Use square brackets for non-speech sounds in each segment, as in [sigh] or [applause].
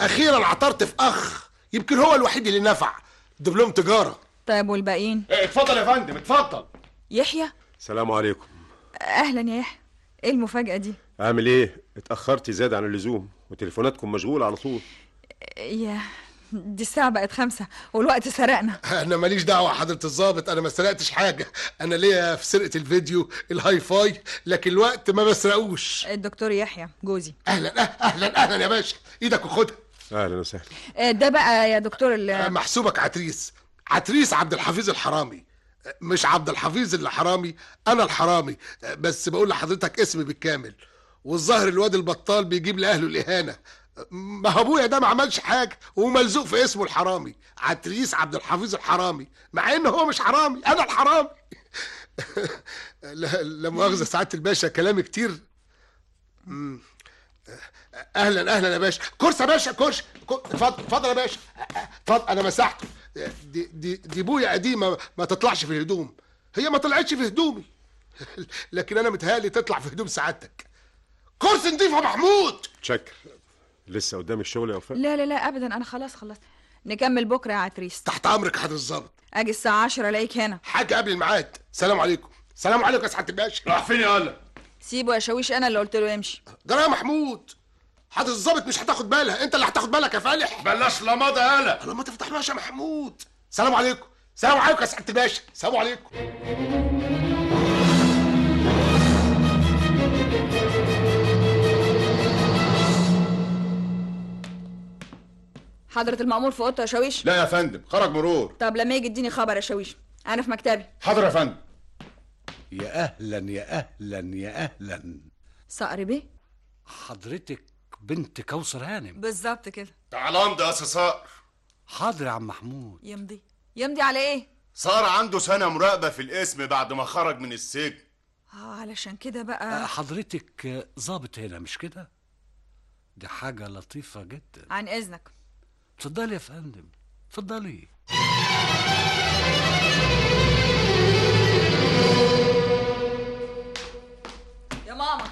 أخيرا عثرت في أخ يمكن هو الوحيد اللي نفع. دبلوم تجارة. طيب والباقيين؟ إيه، اتفضل يا فندم اتفضل. يحيى؟ السلام عليكم. أهلا يا يحيى. إيه المفاجأة دي؟ عامل إيه؟ اتأخرتي زيادة عن اللزوم وتليفوناتكم مشغولة على طول. يا دي الساعة بقت خمسة والوقت سرقنا. أنا ماليش دعوة حضرة الضابط أنا ما سرقتش حاجة. أنا ليا في سرقة الفيديو ال hi-fi لكن الوقت ما بسرقوش. الدكتور يحيى جوزي. أهلا أه- أهلا أهلا يا باشا. إيدك وخدها. أهلا وسهلا. آه، ده بقى يا دكتور ال- أه، محسوبك عتريس. عتريس عبد الحفيظ الحرامي. أه، مش عبد الحفيظ اللي حرامي أنا الحرامي. بس بقول لحضرتك اسمي بالكامل. والظاهر الواد البطال بيجيب لأهله الإهانة. ما هو أبويا ده ما عملش حاجة وملزوق في اسمه الحرامي. عتريس عبد الحفيظ الحرامي. مع إن هو مش حرامي أنا الحرامي. [laughs] لا مؤاخذة سعادة الباشا كلامي كتير. مم. أهلا أهلا يا باشا. كرسي يا باشا كرسي كر- اتفضل اتفضل يا باشا. اتفضل أنا مسحته دي دي دي بويا قديمة ما تطلعش في الهدوم هي ما طلعتش في هدومي. [laughs] لكن أنا متهيألي تطلع في هدوم سعادتك. كرسي نضيف يا محمود. تشكر لسه قدام الشغل يا وفاء؟ لا لا لا ابدا. أنا خلاص خلصت نكمل بكرة يا عتريس. تحت أمرك يا حضرة الظابط أجي الساعة 10 ألاقيك هنا. حاجة قبل الميعاد. سلام عليكم. سلام عليكم يا سعادة الباشا. راح فين يا هلا. سيبه يا شاويش أنا اللي قلت له يمشي جرى يا محمود. حضره الظابط مش هتاخد بالها. انت اللي هتاخد بالك يا فالح. بلاش لمضة يا هلا الله ما تفتحناش يا محمود. سلام عليكم. سلام عليكم يا سعادة الباشا. سلام عليكم. حضرة المأمور في أوضته يا شاويش؟ لا يا فندم خرج مرور. طب لما يجي اديني خبر يا شاويش. أنا في مكتبي. حاضر يا فندم. يا أهلا يا أهلا يا أهلا. صقر بيه؟ حضرتك بنت كوثر هانم. بالظبط كده. تعال امضي يا صقر حاضر يا عم محمود. يمضي. يمضي على إيه؟ صار عنده سنة مراقبة في الاسم بعد ما خرج من السجن. آه علشان كده بقى. حضرتك آه، ظابط هنا مش كده؟ دي حاجة لطيفة جدا. عن إذنك. اتفضلي يا فندم. اتفضلي. يا ماما.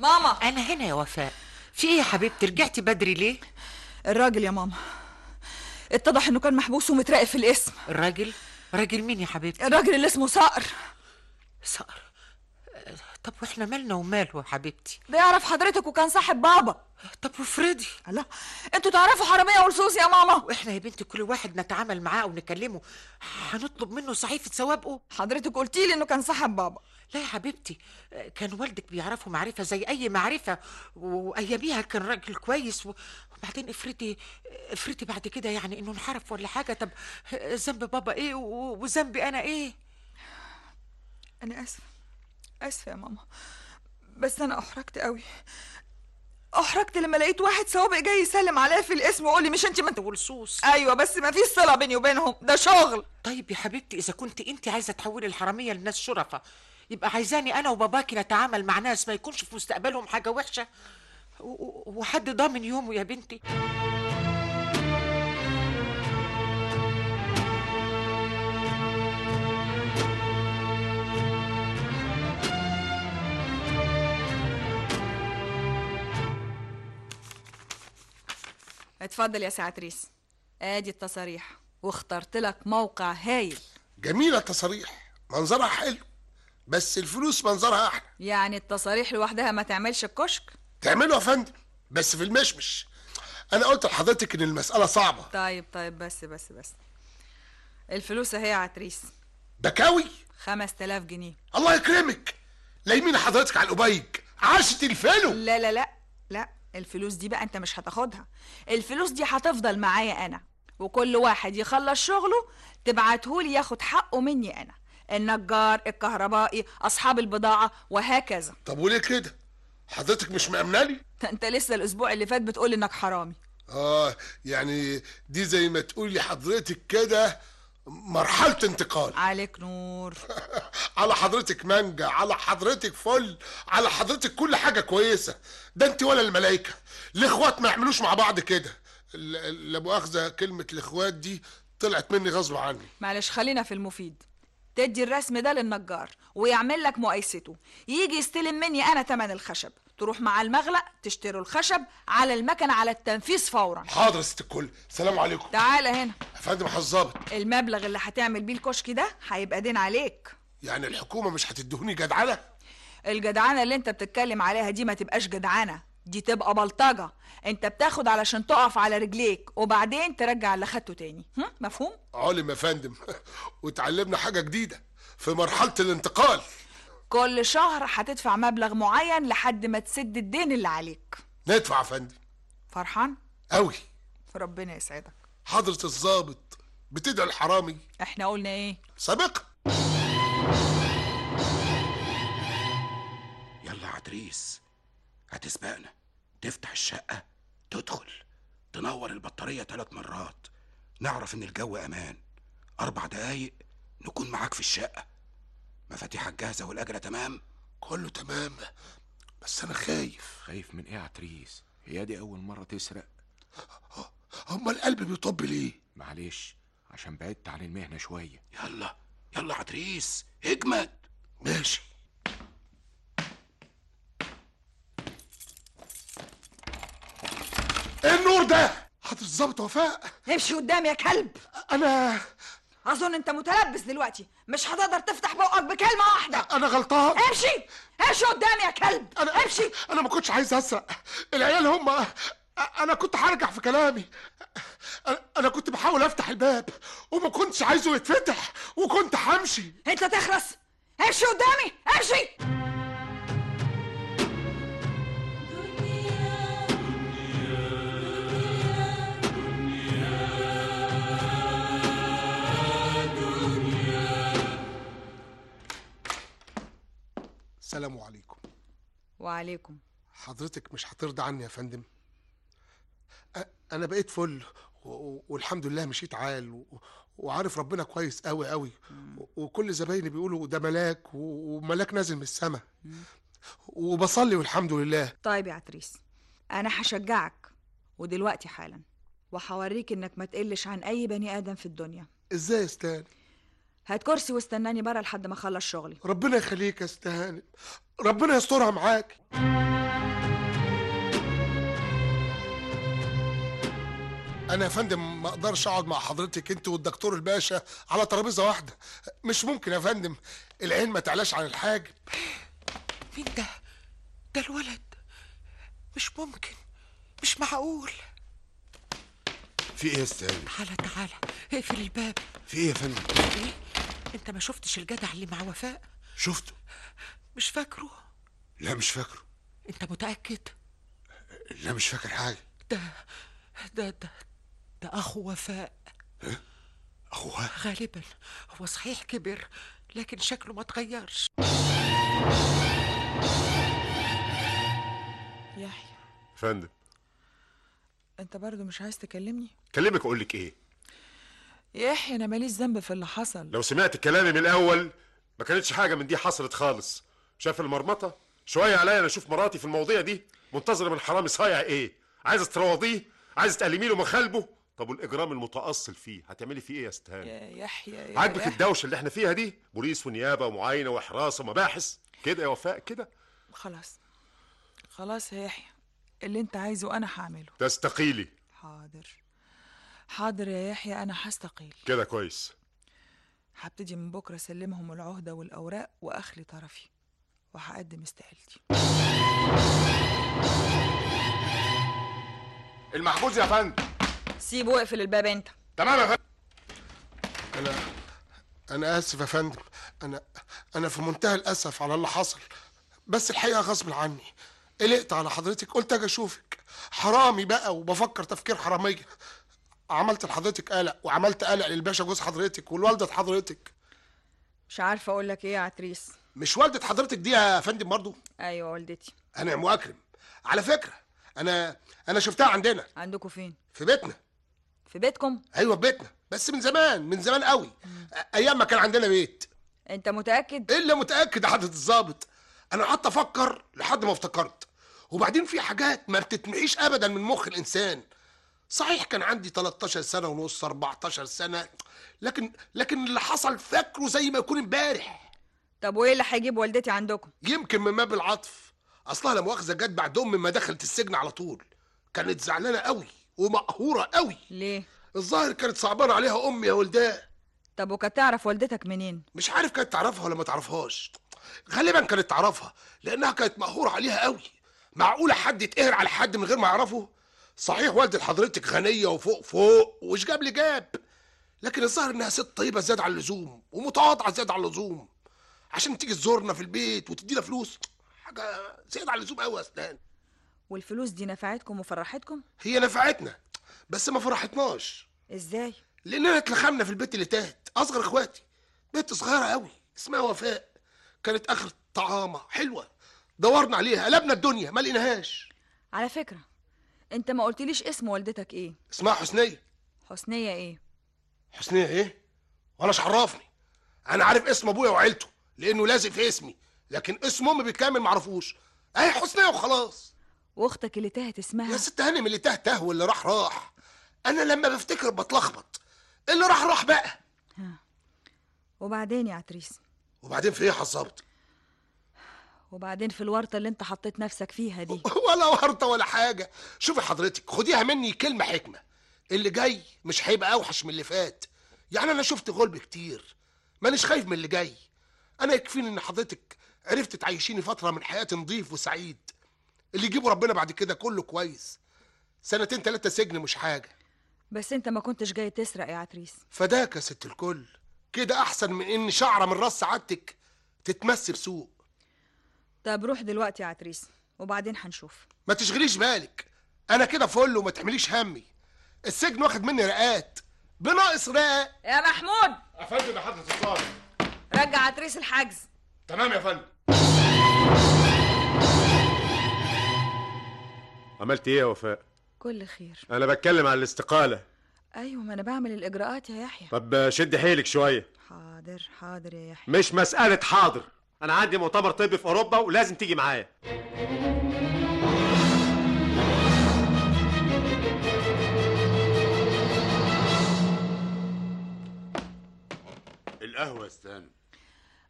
ماما. أنا هنا يا وفاء. في إيه يا حبيبتي رجعتي بدري ليه؟ الراجل يا ماما اتضح إنه كان محبوس ومتراقب في الاسم الراجل؟ راجل مين يا حبيبتي؟ الراجل اللي اسمه صقر صقر طب وإحنا مالنا وماله يا حبيبتي؟ ده يعرف حضرتك وكان صاحب بابا. طب وفريدي؟ الله أنتوا تعرفوا حرامية ولصوص يا ماما. وإحنا يا بنتي كل واحد نتعامل معاه أو نكلمه هنطلب منه صحيفة سوابقه حضرتك قلتي لي إنه كان صاحب بابا. لا يا حبيبتي كان والدك بيعرفه معرفة زي أي معرفة وأياميها كان راجل كويس. و- وبعدين افرضي افرضي بعد كده يعني إنه انحرف ولا حاجة. طب ذنب بابا إيه؟ و- وذنبي أنا إيه؟ أنا آسفة. آسفة يا ماما. بس أنا أحرجت قوي. أحرجت لما لقيت واحد سوابق جاي يسلم عليا في الاسم ويقول لي مش انت ما أنت ولصوص. أيوه بس ما فيش صلة بيني وبينهم. ده شغل. طيب يا حبيبتي إذا كنت انت عايزة تحولي الحرامية لناس شرفة يبقى عايزاني أنا وباباكي نتعامل مع ناس ما يكونش في مستقبلهم حاجة وحشة؟ وحد ضامن يومه يا بنتي؟ اتفضل يا سي عتريس آدي التصاريح واخترت لك موقع هايل. جميلة التصاريح منظرها حلو. بس الفلوس منظرها أحلى. يعني التصاريح لوحدها ما تعملش الكشك تعمله يا فندم بس في المشمش. أنا قلت لحضرتك إن المسألة صعبة. طيب طيب بس بس بس. الفلوس اهي يا عتريس بكاوي؟ 5000 جنيه. الله يكرمك. لا يمين حضرتك على الأبيج عاشت الفلو لا لا لا. الفلوس دي بقى انت مش هتاخدها. الفلوس دي هتفضل معايا أنا. وكل واحد يخلص شغله تبعتهولي ياخد حقه مني أنا. النجار الكهربائي اصحاب البضاعة وهكذا. طب وليه كده؟ حضرتك مش مأمنة لي؟ ده انت لسه الأسبوع اللي فات بتقول إنك حرامي. آه يعني دي زي ما تقولي حضرتك كده مرحلة انتقال. عليك نور. [laughs] على حضرتك مانجا على حضرتك فل على حضرتك كل حاجة كويسة. ده انت ولا الملايكة الإخوات ما يعملوش مع بعض كده. لا مؤاخذة كلمة الإخوات دي طلعت مني غصب عني. معلش خلينا في المفيد. تدي الرسم ده للنجار ويعمل لك مقايسته. يجي يستلم مني أنا تمن الخشب. تروح مع المغلق تشتروا الخشب على المكنة على التنفيذ فورا. حاضر يا ست الكل. سلام عليكم. تعالى هنا. يا فندم حظابط المبلغ اللي هتعمل بيه الكشك ده هيبقى دين عليك. يعني الحكومة مش هتدهوني جدعنة؟ الجدعانه اللي انت بتتكلم عليها دي ما تبقاش جدعانه دي تبقى بلطجة. انت بتاخد علشان تقف على رجليك وبعدين ترجع اللي خدته تاني. هم؟ مفهوم؟ علم يا فندم. [laughs] وتعلمنا حاجة جديدة في مرحلة الانتقال. كل شهر هتدفع مبلغ معين لحد ما تسد الدين اللي عليك. ندفع يا فندم. فرحان؟ قوي ربنا يسعدك. حضرة الضابط بتدعي الحرامي. إحنا قلنا إيه؟ سابقا. يلا يا عدريس هتسبقنا. تفتح الشقة تدخل. تنور البطارية ثلاث مرات. نعرف إن الجو أمان. أربع دقايق نكون معاك في الشقة. مفاتيحك جاهزة والأجرة تمام؟ كله تمام. بس أنا خايف. خايف من إيه يا عتريس؟ هي دي أول مرة تسرق. هما القلب بيطب ليه؟ معلش عشان بعدت عن المهنة شوية. يلا يلا يا عتريس اجمد. ماشي. إيه النور ده؟ حضرة الظابط وفاء؟ امشي قدامي يا كلب. أنا أظن أنت متلبس دلوقتي. مش هتقدر تفتح بقك بكلمة واحدة. أنا غلطان. امشي! امشي قدامي يا كلب! أنا امشي! أنا ما كنتش عايز أسرق. العيال هم أنا كنت هرجع في كلامي. أنا- أنا كنت بحاول أفتح الباب وما كنتش عايزه يتفتح وكنت همشي. أنت تخرس امشي قدامي! امشي! السلام عليكم. وعليكم. حضرتك مش هترضى عني يا فندم؟ أنا بقيت فل والحمد لله مشيت عال وعارف ربنا كويس قوي قوي وكل زبايني بيقولوا ده ملاك وملاك نازل من السماء وبصلي والحمد لله. طيب يا عتريس أنا هشجعك ودلوقتي حالا وهوريك إنك ما تقلش عن أي بني آدم في الدنيا. إزاي يا أستاذ؟ هات كرسي واستناني بره لحد ما أخلص شغلي. ربنا يخليك يا استهاني. ربنا يسترها معاك. أنا يا فندم ما أقدرش أقعد مع حضرتك أنت والدكتور الباشا على ترابيزة واحدة. مش ممكن يا فندم. العين ما تعلاش عن الحاجب. مين ده؟ ده الولد. مش ممكن. مش معقول. في إيه يا أستاذ تعالى تعالى. اقفل الباب. في إيه يا فندم؟ إيه؟ انت ما شفتش الجدع اللي مع وفاء؟ شفته. مش فاكره. لا مش فاكره. انت متأكد؟ لا مش فاكر حاجة. ده ده ده ده أخو وفاء. اخوها غالبا. هو صحيح كبر لكن شكله ما اتغيرش يحيى. فندم. انت برضو مش عايز تكلمني؟ كلمك أقول لك إيه. يحيى أنا ماليش ذنب في اللي حصل. لو سمعت كلامي من الأول ما كانتش حاجة من دي حصلت خالص. شاف المرمطة؟ شوية عليا أنا أشوف مراتي في المواضيع دي منتظرة من الحرامي صايع إيه؟ عايزة تروضيه عايزة تقلمي له مخالبه؟ طب والإجرام المتأصل فيه هتعملي فيه إيه يا استهاني يا يحيى يا عاجبك. الدوشة اللي إحنا فيها دي؟ بوليس ونيابة ومعاينة وحراسه ومباحث؟ كده يا وفاء؟ كده؟ خلاص. خلاص يا يحيى اللي أنت عايزه أنا هعمله. تستقيلي. حاضر. حاضر يا يحيى أنا هستقيل. كده كويس. هبتدي من بكرة أسلمهم العهدة والأوراق وأخلي طرفي وهقدم استقالتي. المحجوز يا فندم. سيبه واقفل الباب أنت. تمام يا فندم. أنا أنا آسف يا فندم. أنا أنا في منتهى الأسف على اللي حصل. بس الحقيقة غصب عني. قلقت على حضرتك قلت أجي أشوفك. حرامي بقى وبفكر تفكير حرامية. عملت لحضرتك قلق وعملت قلق للباشا جوز حضرتك والوالدة حضرتك؟ مش عارفة أقول لك إيه يا عتريس. مش والدة حضرتك دي يا فندم برضو؟ أيوه والدتي. أنا ام اكرم على فكرة أنا أنا شفتها عندنا. عندكم فين؟ في بيتنا. في بيتكم؟ أيوه في بيتنا. بس من زمان من زمان قوي. أيام ما كان عندنا بيت. أنت متأكد؟ الا متأكد يا حضرة الظابط أنا قعدت أفكر لحد ما افتكرت. وبعدين في حاجات ما بتتمحيش ابدا من مخ الإنسان. صحيح كان عندي 13 سنة ونص 14 سنة لكن لكن اللي حصل فاكره زي ما يكون امبارح. طب وإيه اللي هيجيب والدتي عندكم؟ يمكن من باب العطف. اصلها لا مؤاخذه جت بعد ام ما دخلت السجن على طول. كانت زعلانة قوي ومقهورة قوي ليه؟ الظاهر كانت صعبانة عليها أمي يا ولدان طب وكانت تعرف والدتك منين؟ مش عارف كانت تعرفها ولا ما تعرفهاش. غالبا كانت تعرفها لأنها كانت مقهورة عليها قوي معقولة حد يتقهر على حد من غير ما يعرفه؟ صحيح والدة حضرتك غنية وفوق فوق وش جاب لي جاب؟ لكن الظاهر إنها ست طيبة زيادة عن اللزوم ومتواضعة زيادة عن اللزوم. عشان تيجي تزورنا في البيت وتدينا فلوس حاجة زيادة عن اللزوم قوي يا أسنان. والفلوس دي نفعتكم وفرحتكم؟ هي نفعتنا بس ما فرحتناش. إزاي؟ لاننا اتلخمنا في البيت اللي تحت أصغر إخواتي بنت صغيرة قوي اسمها وفاء. كانت آخر طعامة حلوة دورنا عليها قلبنا الدنيا ما لقيناهاش. على فكرة انت ما قلتليش اسم والدتك إيه؟ اسمها حسنية. حسنية إيه؟ حسنية إيه؟ وأنا مش عرفني أنا عارف اسم أبويا وعيلته لأنه لازق في اسمي لكن اسم أمي بالكامل معرفوش. أهي حسنية وخلاص. واختك اللي تاهت يا اسمها ست هانم اللي تاه تاه واللي راح راح. أنا لما بفتكر بتلخبط. اللي راح راح بقى. وبعدين يا عتريس؟ وبعدين في إيه حصبت وبعدين في الورطة اللي انت حطيت نفسك فيها دي. [laughs] ولا ورطة ولا حاجة. شوفي حضرتك خديها مني كلمة حكمة. اللي جاي مش هيبقى أوحش من اللي فات. يعني أنا شفت غلب كتير. مانيش خايف من اللي جاي. أنا يكفيني إن حضرتك عرفت تعيشيني فترة من حياتي نظيف وسعيد. اللي يجيبه ربنا بعد كده كله كويس. سنتين تلاتة سجن مش حاجة. بس انت ما كنتش جاي تسرق يا عتريس. فداك يا ست الكل. كده أحسن من إن شعرة من رأس سعادتك تتمس بسوء. طب روح دلوقتي يا عتريس وبعدين هنشوف. ما تشغليش بالك. أنا كده فل وما تحمليش همي. السجن واخد مني رقات. بناقص رقة. يا محمود! يا فندم يا الظابط رجع عتريس الحجز. تمام يا فندم. عملت إيه يا وفاء؟ كل خير. أنا بتكلم على الاستقالة. أيوه ما أنا بعمل الإجراءات يا يحيى. طب شد حيلك شوية. حاضر حاضر يا يحيى. مش مسألة حاضر. أنا عندي مؤتمر طبي في أوروبا ولازم تيجي معايا. القهوة استنى.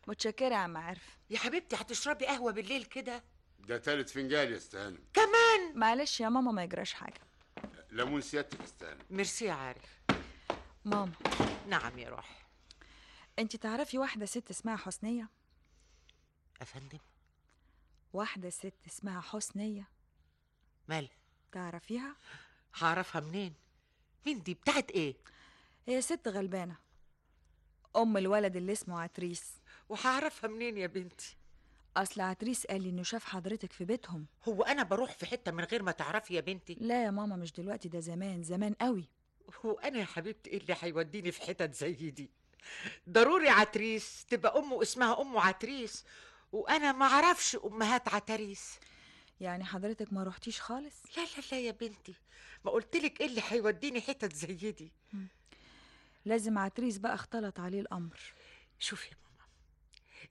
متشكرة يا عم عارف. يا حبيبتي هتشربي قهوة بالليل كده؟ ده تالت فنجان يا استنى. كمان؟ معلش يا ماما ما يجراش حاجة. ليمون سيادتك استنى. ميرسي يا عارف. ماما. نعم يا روح انت تعرفي واحدة ست اسمها حسنيه أفندم؟ واحدة ست اسمها حسنية. مال؟ تعرفيها؟ هعرفها منين؟ مين دي؟ بتاعت إيه؟ هي ست غلبانة. أم الولد اللي اسمه عتريس. وهعرفها منين يا بنتي؟ أصل عتريس قال لي إنه شاف حضرتك في بيتهم. هو أنا بروح في حتة من غير ما تعرفي يا بنتي؟ لا يا ماما مش دلوقتي ده زمان زمان قوي. هو أنا يا حبيبتي إيه اللي هيوديني في حتت زي دي؟ ضروري عتريس تبقى امه اسمها أم عتريس. وأنا ما أعرفش أمهات عتريس. يعني حضرتك ما روحتيش خالص؟ لا لا لا يا بنتي. ما قلتلك إيه اللي هيوديني حتت زي دي. لازم عتريس بقى اختلط عليه الأمر. شوفي يا ماما.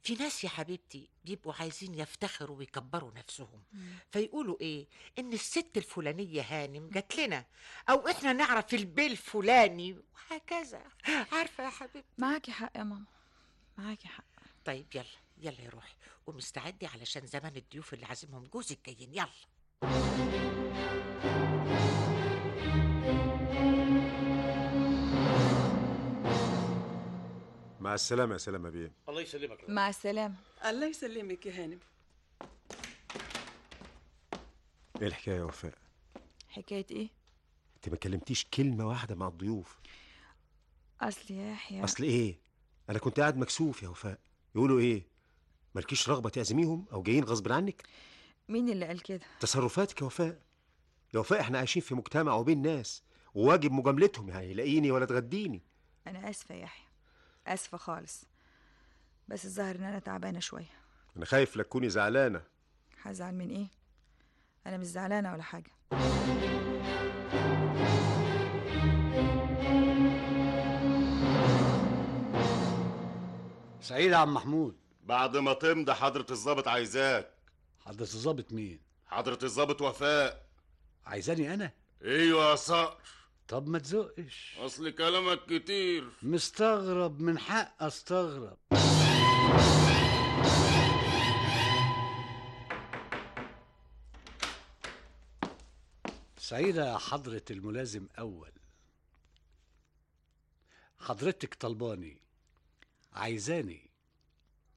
في ناس يا حبيبتي بيبقوا عايزين يفتخروا ويكبروا نفسهم. فيقولوا إيه؟ إن الست الفلانية هانم جات لنا. أو إحنا نعرف البي الفلاني وهكذا. عارفة يا حبيبتي؟ معاكي حق يا ماما. معاكي حق. طيب يلا. يلا يا روحي ومستعدي علشان زمان الضيوف اللي عازمهم جوزك جايين يلا. مع السلامة يا سلامة بيه. الله يسلمك مع السلامة. الله يسلمك يا هانم. إيه الحكاية يا وفاء؟ حكاية إيه؟ أنت ما كلمتيش كلمة واحدة مع الضيوف. أصل يا يحيى أصل إيه؟ أنا كنت قاعد مكسوف يا وفاء. يقولوا إيه؟ مالكيش رغبة تعزميهم أو جايين غصب عنك؟ مين اللي قال كده؟ تصرفاتك يا وفاء. يا وفاء إحنا عايشين في مجتمع وبين ناس وواجب مجاملتهم يعني يلاقيني ولا تغديني. أنا آسفة يا يحيى آسفة خالص. بس الظاهر إن أنا تعبانة شوية. أنا خايف لا تكوني زعلانة. هزعل من إيه؟ أنا مش زعلانة ولا حاجة. سعيد يا عم محمود. بعد ما تمضي حضرة الظابط عايزاك. حضرة الظابط مين؟ حضرة الظابط وفاء. عايزاني أنا؟ أيوة يا صقر. طب ما تزقش. أصل كلامك كتير. مستغرب من حق أستغرب. سعيدة يا حضرة الملازم أول. حضرتك طلباني. عايزاني.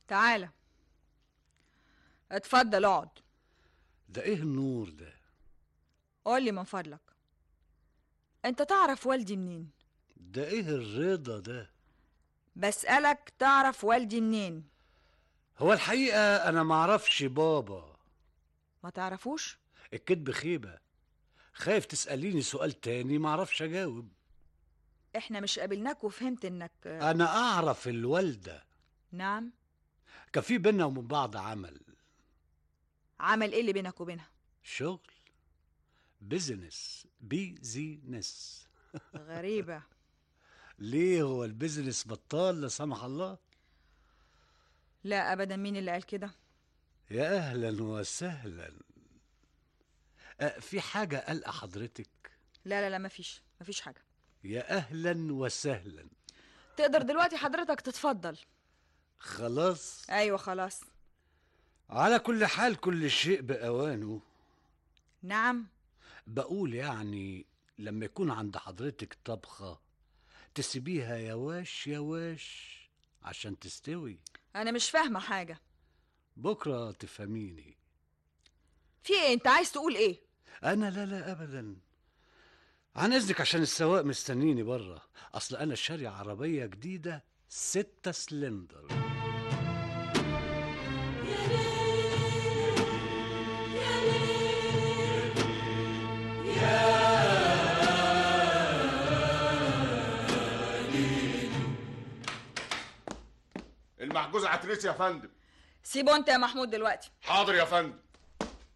تعالى. اتفضل اقعد. ده إيه النور ده؟ قول لي من فضلك. انت تعرف والدي منين؟ ده إيه الرضا ده؟ بسألك تعرف والدي منين؟ هو الحقيقة أنا معرفش بابا. ما تعرفوش؟ الكدب خيبة. خايف تسأليني سؤال تاني معرفش أجاوب. إحنا مش قابلناك وفهمت إنك أنا أعرف الوالدة. نعم. كان في بينا وبين بعض عمل. عمل إيه اللي بينك وبينها؟ شغل. business business غريبة. [laughs] ليه هو ال business بطال لا سمح الله؟ لا ابدا مين اللي قال كده؟ يا أهلا وسهلا. أه في حاجة قلق حضرتك؟ لا لا لا مفيش مفيش حاجة. يا أهلا وسهلا. تقدر دلوقتي حضرتك تتفضل. خلاص. أيوه خلاص. على كل حال كل شيء بأوانه. نعم. بقول يعني لما يكون عند حضرتك طبخة تسيبيها يواش يواش عشان تستوي. أنا مش فاهمة حاجة. بكرة تفهميني. في إيه؟ أنت عايز تقول إيه؟ أنا لا لا أبدا. عن إذنك عشان السواق مستنيني بره أصل أنا شاري عربية جديدة ستة سلندر. المحجوز عتريس يا فندم. سيبه انت يا محمود دلوقتي. حاضر يا فندم.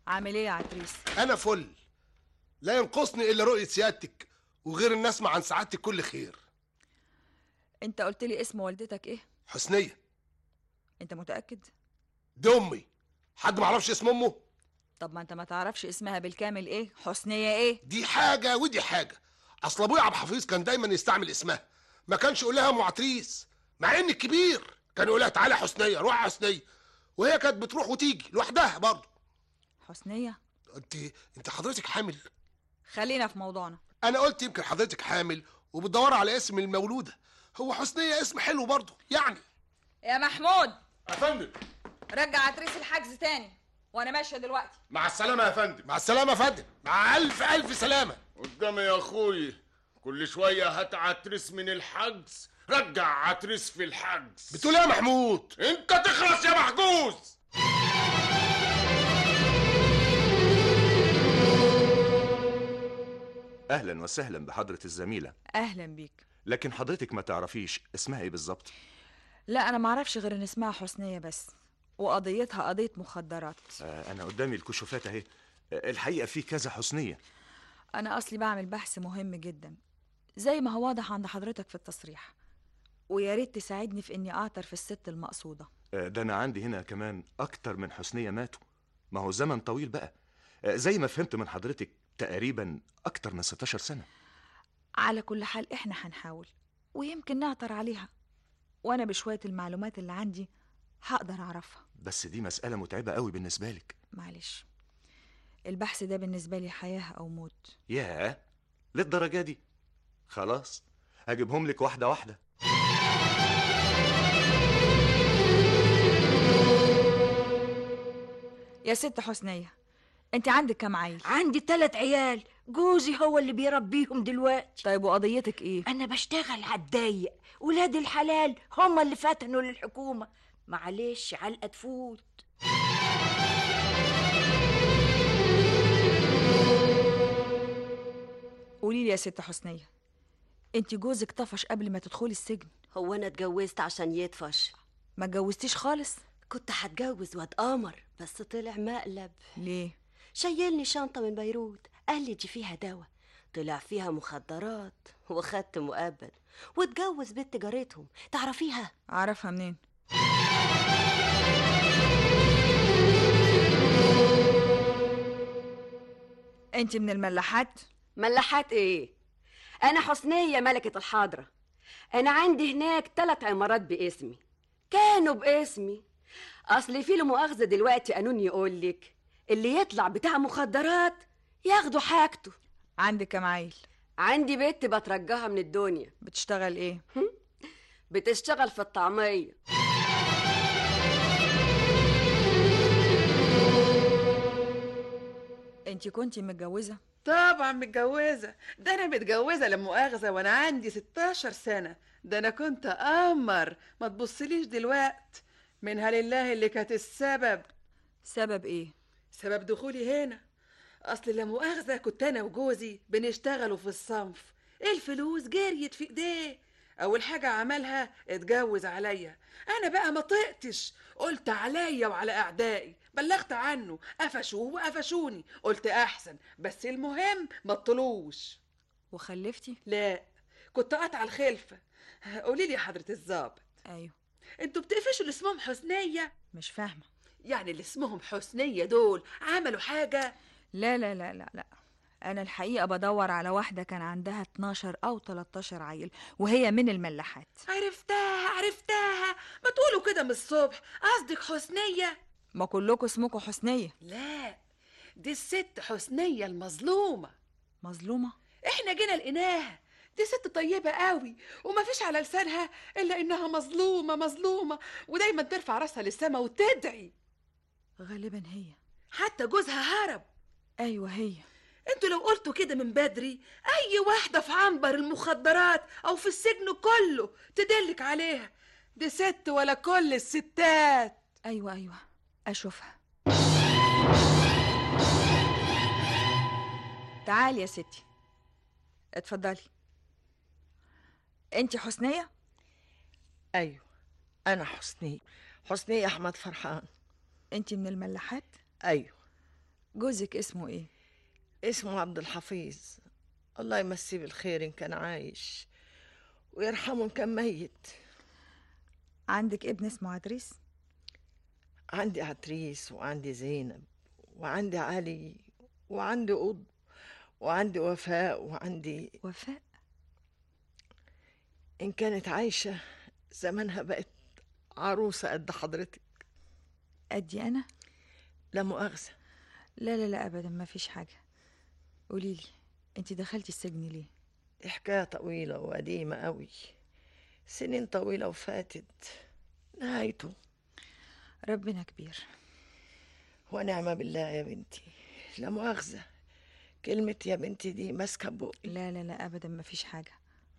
عامل إيه يا عتريس؟ أنا فل. لا ينقصني إلا رؤية سيادتك وغير الناس اسمع عن سعادتك كل خير. انت قلت لي اسم والدتك إيه؟ حسنية. انت متأكد؟ دي أمي. حد ما يعرفش اسم أمه؟ طب ما انت ما تعرفش اسمها بالكامل إيه؟ حسنية إيه؟ دي حاجة ودي حاجة. أصل أبويا عبد الحفيظ كان دايما يستعمل اسمها. ما كانش يقول لها ام عتريس مع ان الكبير كان يقول لها تعالى يا حسنية روح يا حسنية. وهي كانت بتروح وتيجي لوحدها برضه. حسنية؟ أنت أنت حضرتك حامل. خلينا في موضوعنا. أنا قلت يمكن حضرتك حامل وبتدور على اسم المولودة. هو حسنية اسم حلو برضه يعني. يا محمود! يا فندم. رجع عتريس الحجز تاني. وأنا ماشية دلوقتي. مع السلامة يا فندم. مع السلامة يا فندم. مع ألف ألف سلامة. قدامي يا أخوي. كل شوية هات عتريس من الحجز رجع عتريس في الحجز. بتقول إيه يا محمود؟ انت تخلص يا محجوز. أهلا وسهلا بحضرة الزميلة. أهلا بيك. لكن حضرتك ما تعرفيش اسمها إيه بالظبط لا أنا معرفش غير إن اسمها حسنية بس وقضيتها قضية مخدرات. آه أنا قدامي الكشوفات أهي. آه، الحقيقة في كذا حسنية. أنا أصلي بعمل بحث مهم جدا زي ما هو واضح عند حضرتك في التصريح. ويا ريت تساعدني في إني اعثر في الست المقصودة. آه، ده أنا عندي هنا كمان أكتر من حسنية ماتوا. ما هو زمن طويل بقى. آه، زي ما فهمت من حضرتك تقريبا أكتر من 16 سنة. على كل حال إحنا هنحاول ويمكن نعثر عليها. وأنا بشوية المعلومات اللي عندي هقدر أعرفها. بس دي مسألة متعبة قوي بالنسبة لك. معلش. البحث ده بالنسبة لي حياة أو موت. ياه للدرجة دي. خلاص هجيبهم لك واحدة واحدة. يا ست حسنية أنت عندك كام عيل؟ عندي ثلاث عيال جوزي هو اللي بيربيهم دلوقتي. طيب وقضيتك إيه؟ أنا بشتغل على الضيق ولاد الحلال هم اللي فتنوا للحكومة. معلش علقة تفوت. قولي لي يا ست حسنية أنت جوزك طفش قبل ما تدخلي السجن؟ هو أنا اتجوزت عشان يطفش. ما اتجوزتيش خالص؟ كنت هتجوز واد قمر بس طلع مقلب. ليه؟ شيلني شنطة من بيروت قال لي دي فيها دواء طلع فيها مخدرات وخدت مؤبد واتجوز بنت جارتهم. تعرفيها؟ أعرفها منين؟ أنت من الملاحات؟ ملاحات إيه؟ أنا حسنية ملكة الحاضرة. أنا عندي هناك ثلاث عمارات باسمي. كانوا باسمي. أصل في له مؤاخذة دلوقتي قانون يقولك اللي يطلع بتاع مخدرات ياخدوا حاجته. عندك كام عيل عندي بنت بترجاها من الدنيا. بتشتغل إيه؟ [laughs] بتشتغل في الطعمية. أنت كنتي متجوزة؟ طبعا متجوزة. ده أنا متجوزة لا مؤاخذة وأنا عندي 16 سنة. ده أنا كنت أمر ما تبصليش دلوقت. منها لله اللي كانت السبب. سبب إيه؟ سبب دخولي هنا. أصل لا مؤاخذة كنت أنا وجوزي بنشتغلوا في الصنف. الفلوس؟ جريت في إيديه. أول حاجة عملها اتجوز عليا. أنا بقى ما طقتش. قلت عليا وعلى أعدائي. بلغت عنه. قفشوه وقفشوني. قلت أحسن. بس المهم ما تطلوش. وخلفتي؟ لا. كنت قاطعة الخلفة. قولي لي يا حضرة الظابط أيوه. أنتوا بتقفشوا اللي اسمهم حسنية؟ مش فاهمة. يعني اللي اسمهم حسنية دول عملوا حاجة؟ لا لا لا لا لا. أنا الحقيقة بدور على واحدة كان عندها 12 أو 13 عيل وهي من الملاحات. عرفتها عرفتها. ما تقولوا كده من الصبح. قصدك حسنية؟ ما كلكم اسمكم حسنية. لا دي الست حسنية المظلومة. مظلومة؟ إحنا جينا لقيناها. دي ست طيبة قوي وما فيش على لسانها إلا إنها مظلومة مظلومة ودايما ترفع راسها للسما وتدعي. غالبا هي. حتى جوزها هرب. أيوه هي. أنتوا لو قلتوا كده من بدري أي واحدة في عنبر المخدرات أو في السجن كله تدلك عليها. دي ست ولا كل الستات. أيوه أيوه. أشوفها. تعالي يا ستي. اتفضلي. انت حسنية؟ أيوه أنا حسنية. حسنية أحمد فرحان. انت من الملاحات؟ أيوه. جوزك اسمه إيه؟ اسمه عبد الحفيظ. الله يمسيه بالخير إن كان عايش ويرحمه إن كان ميت. عندك ابن اسمه عدريس؟ عندي عتريس وعندي زينب وعندي علي وعندي قض وعندي وفاء وعندي وفاء؟ إن كانت عايشة زمانها بقت عروسة قد حضرتك. ادي أنا؟ لا مؤاخذة. لا لا لا ابدا ما فيش حاجة. قولي لي انت دخلتي السجن ليه؟ دي حكاية طويلة وقديمة قوي. سنين طويلة وفاتت نهايته. ربنا كبير. ونعم بالله يا بنتي. لا مؤاخذة. كلمة يا بنتي دي ماسكة بقي. لا لا لا ابدا ما فيش حاجة.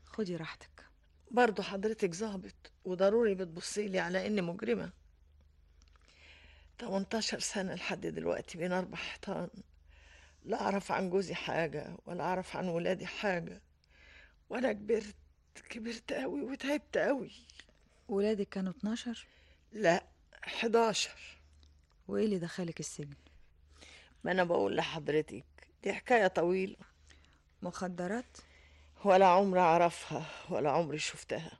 خدي راحتك. برضه حضرتك ظابط وضروري بتبصيلي على إني مجرمة. 18 سنة لحد دلوقتي بين أربع حيطان. لا أعرف عن جوزي حاجة ولا أعرف عن ولادي حاجة. وأنا كبرت كبرت قوي وتعبت قوي ولادك كانوا 12 لا 11 وإيه اللي دخلك السجن؟ ما أنا بقول لحضرتك دي حكاية طويلة. مخدرات؟ ولا عمري أعرفها ولا عمري شفتها.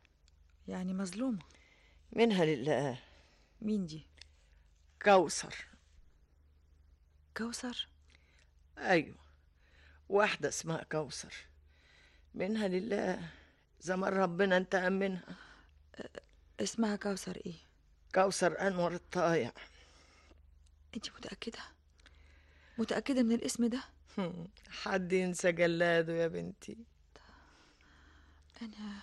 يعني مظلومة. منها لله. مين دي؟ كوثر. كوثر؟ أيوة واحدة اسمها كوثر. منها لله. زمان ربنا انتقم منها. اسمها كوثر إيه؟ كوثر أنور الطايع. أنت متأكدة؟ متأكدة من الاسم ده؟ [laughs] حد ينسى جلاده يا بنتي. أنا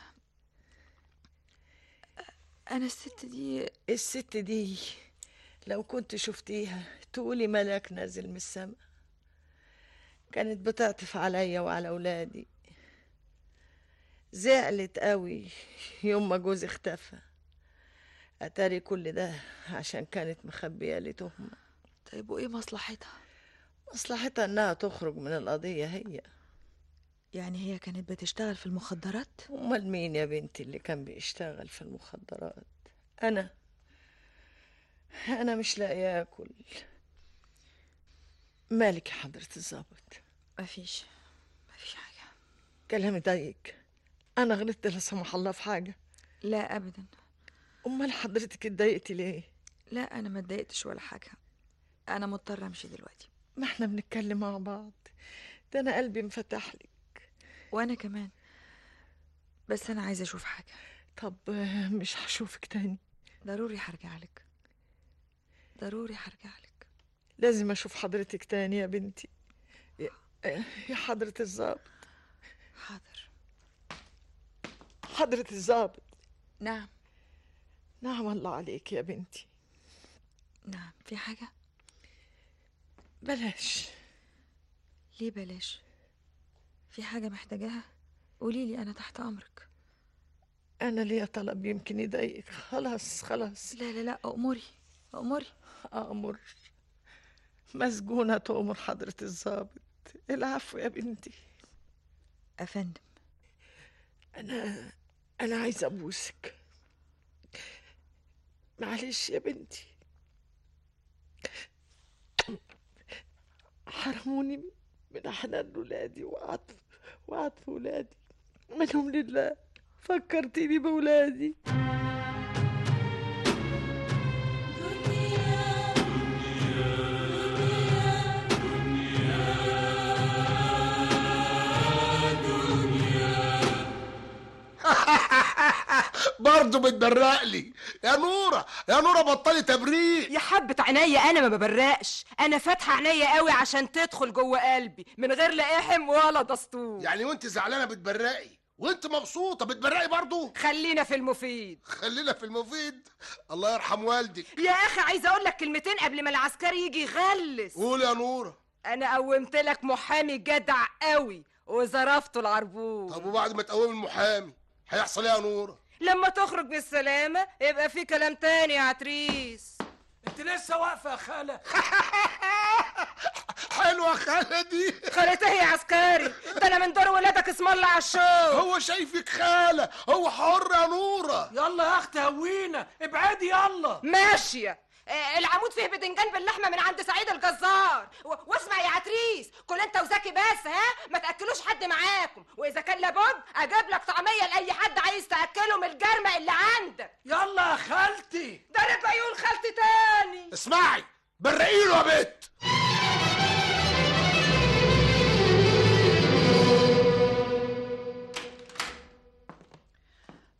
أنا الست دي. الست دي لو كنت شفتيها تقولي ملاك نازل من السما كانت بتعطف عليا وعلى أولادي. زعلت قوي يوم ما جوزي اختفى. أتاري كل ده عشان كانت مخبية لي تهمة. طيب وإيه مصلحتها؟ مصلحتها إنها تخرج من القضية هي. يعني هي كانت بتشتغل في المخدرات؟ أمال مين يا بنتي اللي كان بيشتغل في المخدرات؟ أنا. أنا مش لاقي آكل. مالك يا حضرة الظابط مفيش. مفيش حاجة. كلامي ضايق. أنا غلطت لا سمح الله في حاجة. لا ابدا. أمال حضرتك اتضايقتي ليه؟ لا أنا ما اتضايقتش ولا حاجة. أنا مضطرة أمشي دلوقتي. ما إحنا بنتكلم مع بعض. ده أنا قلبي انفتح لك وأنا كمان. بس أنا عايزة أشوف حاجة. طب آه، مش هشوفك تاني. ضروري هرجع لك. ضروري هرجع لك. لازم أشوف حضرتك تاني يا بنتي. آه، يا حضرة الظابط حاضر. حضرة الظابط نعم. نعم الله عليك يا بنتي. نعم. في حاجة؟ بلاش. ليه بلاش؟ في حاجة محتاجاها؟ قولي لي أنا تحت أمرك. أنا ليا طلب يمكن يضايقك. خلاص خلاص. لا لا لا أموري أموري أأمر مسجونة تؤمر حضرة الظابط العفو يا بنتي. أفندم. أنا أنا عايزة أبوسك. معلش يا بنتي. حرموني من حنان ولادي وعطف وعطف ولادي. منهم لله. فكرتيني بولادي برضه بتبرق لي. يا نورة يا نورة بطلي تبريق. يا حبة عينيا أنا ما ببرقش. أنا فاتحة عينيا قوي عشان تدخل جوه قلبي. من غير لا أحم ولا دستور. يعني وأنت زعلانة بتبرقي؟ وأنت مبسوطة بتبرقي برضه خلينا في المفيد. خلينا في المفيد. الله يرحم والدك. يا أخي عايزه أقول لك كلمتين قبل ما العسكري يجي. يغلس قول يا نورة. أنا قومت لك محامي جدع قوي. وظرفته العربون. طب وبعد ما تقوم المحامي هيحصل إيه يا نورة؟ لما تخرج بالسلامه يبقى في كلام تاني يا عتريس. انت لسه واقفة يا خالة؟ [laughs] حلوة خالة دي. خالته يا عسكري. ده أنا من دور ولادك اسم الله على الشوق هو شايفك خالة. هو حر يا نورة. يلا يا أختي هوينا. ابعدي يلا. ماشية. آه، العمود فيه بدنجان باللحمة من عند سعيد الجزار. واسمع يا عتريس كل انت وزكي بس ها؟ ما تأكلوش حد معاكم. وإذا كان لابد أجيب لك طعمية لأي حد عايز تأكله من الجرمة اللي عندك يلا يا خالتي. ده أنا بيقول خالتي تاني. اسمعي برقي له يا بت.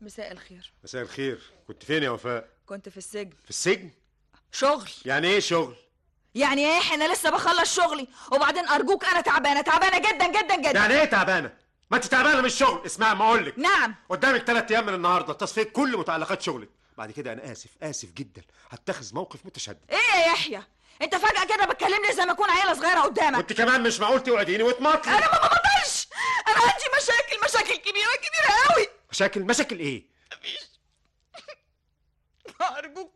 مساء الخير. مساء الخير. كنت فين يا وفاء؟ كنت في السجن. في السجن؟ شغل. يعني إيه شغل؟ يعني إيه؟ أنا لسه بخلص شغلي. وبعدين أرجوك أنا تعبانة تعبانة جدا جدا جدا. يعني إيه تعبانة؟ ما أنت تعبانة من الشغل. اسمع ما أقول لك. نعم. قدامك ثلاث أيام من النهارده تصفيه كل متعلقات شغلك. بعد كده أنا آسف آسف جدا. هتخذ موقف متشدد. إيه يا يحيى؟ أنت فجأة كده بتكلمني زي ما اكون عيلة صغيرة قدامك. وأنت كمان مش معقول توعديني وتماطلي أنا ما ببطلش أنا عندي مشاكل مشاكل كبيرة كبيرة قوي مشاكل مشاكل إيه؟ [laughs] أرجوك.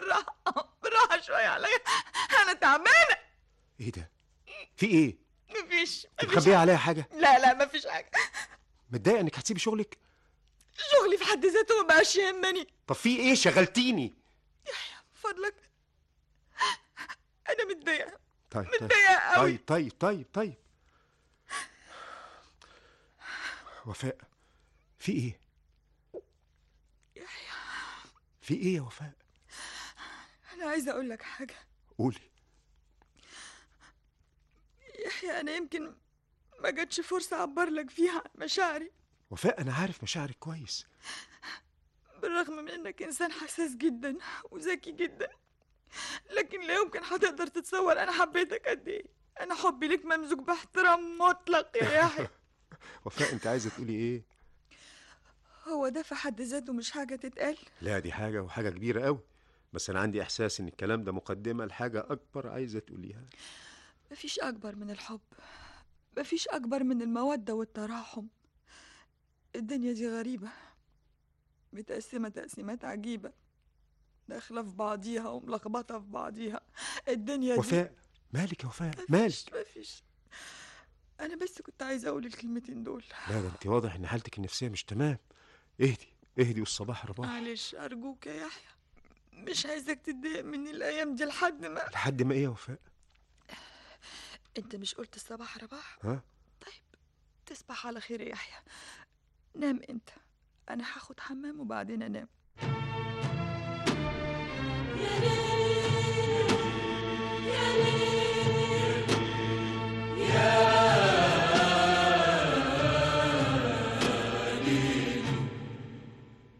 بالراحة. بالراحة شوية عليا. أنا تعبانة. إيه ده؟ في إيه؟ مفيش. مفيش مخبيه عليا حاجة؟ لا لا مفيش حاجة. متضايقة إنك هتسيبي شغلك؟ شغلي في حد ذاته ما بقاش يهمني. طب في إيه؟ شغلتيني. فضلك. أنا متضايقة. طيب متضايقة قوي طيب طيب طيب طيب. وفاء في إيه؟ في إيه يا وفاء؟ أنا عايزة أقول لك حاجة. قولي. يحيى أنا يمكن ما جاتش فرصة أعبر لك فيها عن مشاعري. وفاء أنا عارف مشاعرك كويس. بالرغم من إنك إنسان حساس جدا وذكي جدا لكن لا يمكن هتقدر تتصور أنا حبيتك قد إيه. أنا حبي لك ممزوج باحترام مطلق يا يحيى. [laughs] وفاء أنت عايزة تقولي إيه؟ هو ده في حد ذاته مش حاجة تتقال؟ لا دي حاجة وحاجة كبيرة قوي بس أنا عندي إحساس إن الكلام ده مقدمة لحاجة أكبر عايزة تقوليها. مفيش أكبر من الحب مفيش أكبر من المودة والتراحم. الدنيا دي غريبة متقسمة تقسيمات عجيبة داخلة في بعضيها وملخبطة في بعضيها. الدنيا دي وفاء مالك يا وفاء؟ مالك؟ مفيش. أنا بس كنت عايزة أقول الكلمتين دول. لا ده أنت واضح إن حالتك النفسية مش تمام. اهدي اهدي والصباح رباح. معلش أرجوك يا يحيى. مش عايزك تتضايق مني الأيام دي لحد ما. لحد ما إيه يا وفاء؟ أنت مش قلت الصباح رباح؟ ها؟ تصبح على خير يا يحيى. نام أنت. أنا هاخد حمام وبعدين أنام.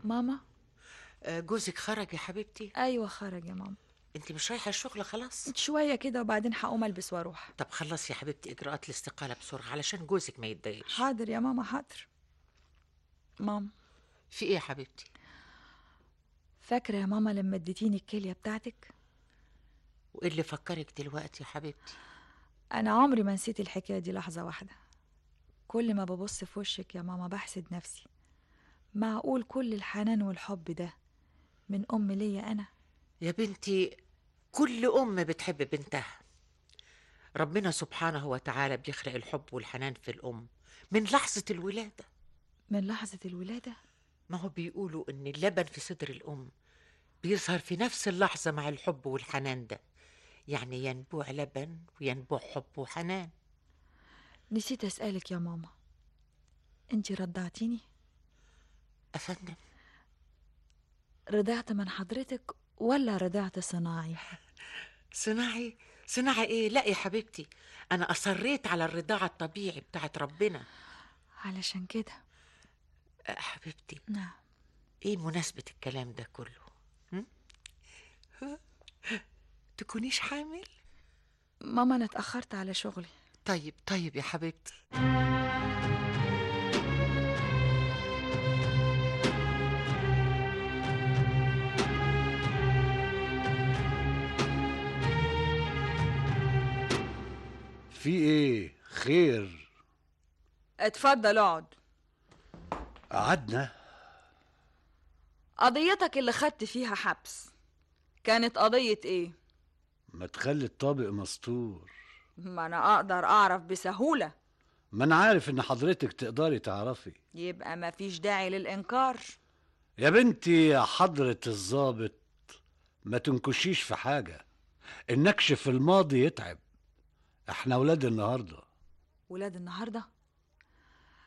ماما؟ آه، جوزك خرج يا حبيبتي؟ أيوه خرج يا ماما. أنت مش رايحة الشغل خلاص؟ شوية كده وبعدين هقوم ألبس وأروح. طب خلصي يا حبيبتي إجراءات الاستقالة بسرعة علشان جوزك ما يتضايقش. حاضر يا ماما حاضر. ماما. في إيه يا حبيبتي؟ فاكرة يا ماما لما اديتيني الكلية بتاعتك؟ وإيه اللي فكرك دلوقتي يا حبيبتي؟ أنا عمري ما نسيت الحكاية دي لحظة واحدة. كل ما ببص في وشك يا ماما بحسد نفسي. معقول كل الحنان والحب ده من أم ليا أنا. يا بنتي كل أم بتحب بنتها. ربنا سبحانه وتعالى بيخلق الحب والحنان في الأم من لحظة الولادة. من لحظة الولادة؟ ما هو بيقولوا إن اللبن في صدر الأم بيظهر في نفس اللحظة مع الحب والحنان ده. يعني ينبوع لبن وينبوع حب وحنان. نسيت أسألك يا ماما. انتي رضعتيني؟ أفندم رضعت من حضرتك ولا رضعت صناعي؟ [laughs] صناعي؟ صناعي إيه؟ لا يا حبيبتي أنا أصريت على الرضاعة الطبيعي بتاعت ربنا. علشان كده. أه حبيبتي. نعم. إيه مناسبة الكلام ده كله؟ هم؟ تكونيش حامل؟ ماما أنا اتأخرت على شغلي. طيب طيب يا حبيبتي. في إيه؟ خير. اتفضل اقعد. قعدنا. قضيتك اللي خدت فيها حبس كانت قضية إيه؟ ما تخلي الطابق مستور. ما أنا أقدر أعرف بسهولة. ما أنا عارف إن حضرتك تقدري تعرفي. يبقى مفيش داعي للإنكار. يا بنتي يا حضرة الضابط ما تنكشيش في حاجة. النكش في الماضي يتعب. إحنا ولاد النهاردة. ولاد النهاردة؟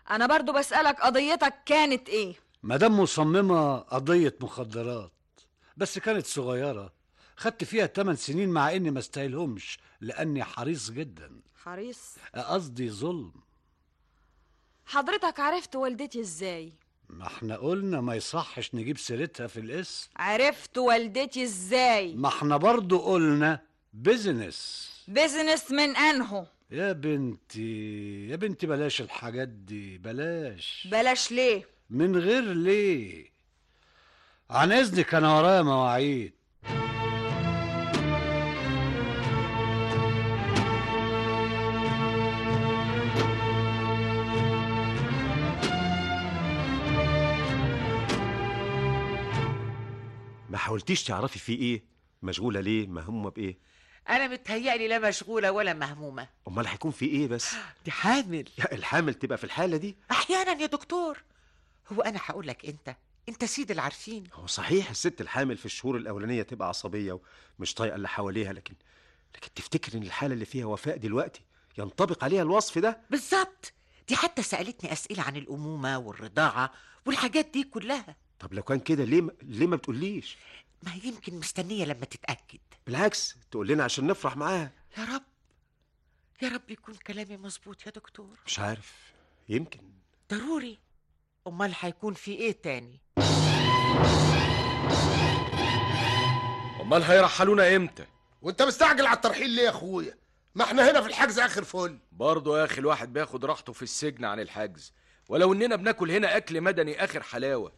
أنا برضو بسألك قضيتك كانت إيه؟ مادام مصممة قضية مخدرات بس كانت صغيرة. خدت فيها 8 سنين مع إني ما استاهلهمش لأني حريص جدا. حريص؟ قصدي ظلم. حضرتك عرفت والدتي إزاي؟ ما إحنا قلنا ما يصحش نجيب سيرتها في القسم عرفت والدتي إزاي؟ ما إحنا برضو قلنا business business من أنهو. يا بنتي يا بنتي بلاش الحاجات دي بلاش. بلاش ليه؟ من غير ليه؟ عن إذنك أنا ورايا مواعيد. ما حاولتيش تعرفي فيه إيه؟ مشغولة ليه؟ مهمة بإيه؟ أنا متهيألي لا مشغولة ولا مهمومة. أمال هيكون في إيه بس؟ [gasps] دي حامل. يا الحامل تبقى في الحالة دي؟ أحيانا يا دكتور. هو أنا هقول لك أنت. أنت سيد العارفين. هو صحيح الست الحامل في الشهور الأولانية تبقى عصبية ومش طايقة اللي حواليها لكن لكن تفتكر إن الحالة اللي فيها وفاء دلوقتي ينطبق عليها الوصف ده؟ بالظبط. دي حتى سألتني أسئلة عن الأمومة والرضاعة والحاجات دي كلها. طب لو كان كده ليه ليه ما بتقوليش؟ ما يمكن مستنية لما تتأكد. بالعكس تقول لنا عشان نفرح معاها يا رب يا رب يكون كلامي مظبوط يا دكتور. مش عارف يمكن. ضروري. أمال هيكون في إيه تاني؟ أمال هيرحلونا إمتى؟ وأنت مستعجل على الترحيل ليه يا أخويا؟ ما إحنا هنا في الحجز آخر فل. برضه يا أخي الواحد بياخد راحته في السجن عن الحجز. ولو إننا بناكل هنا أكل مدني آخر حلاوة.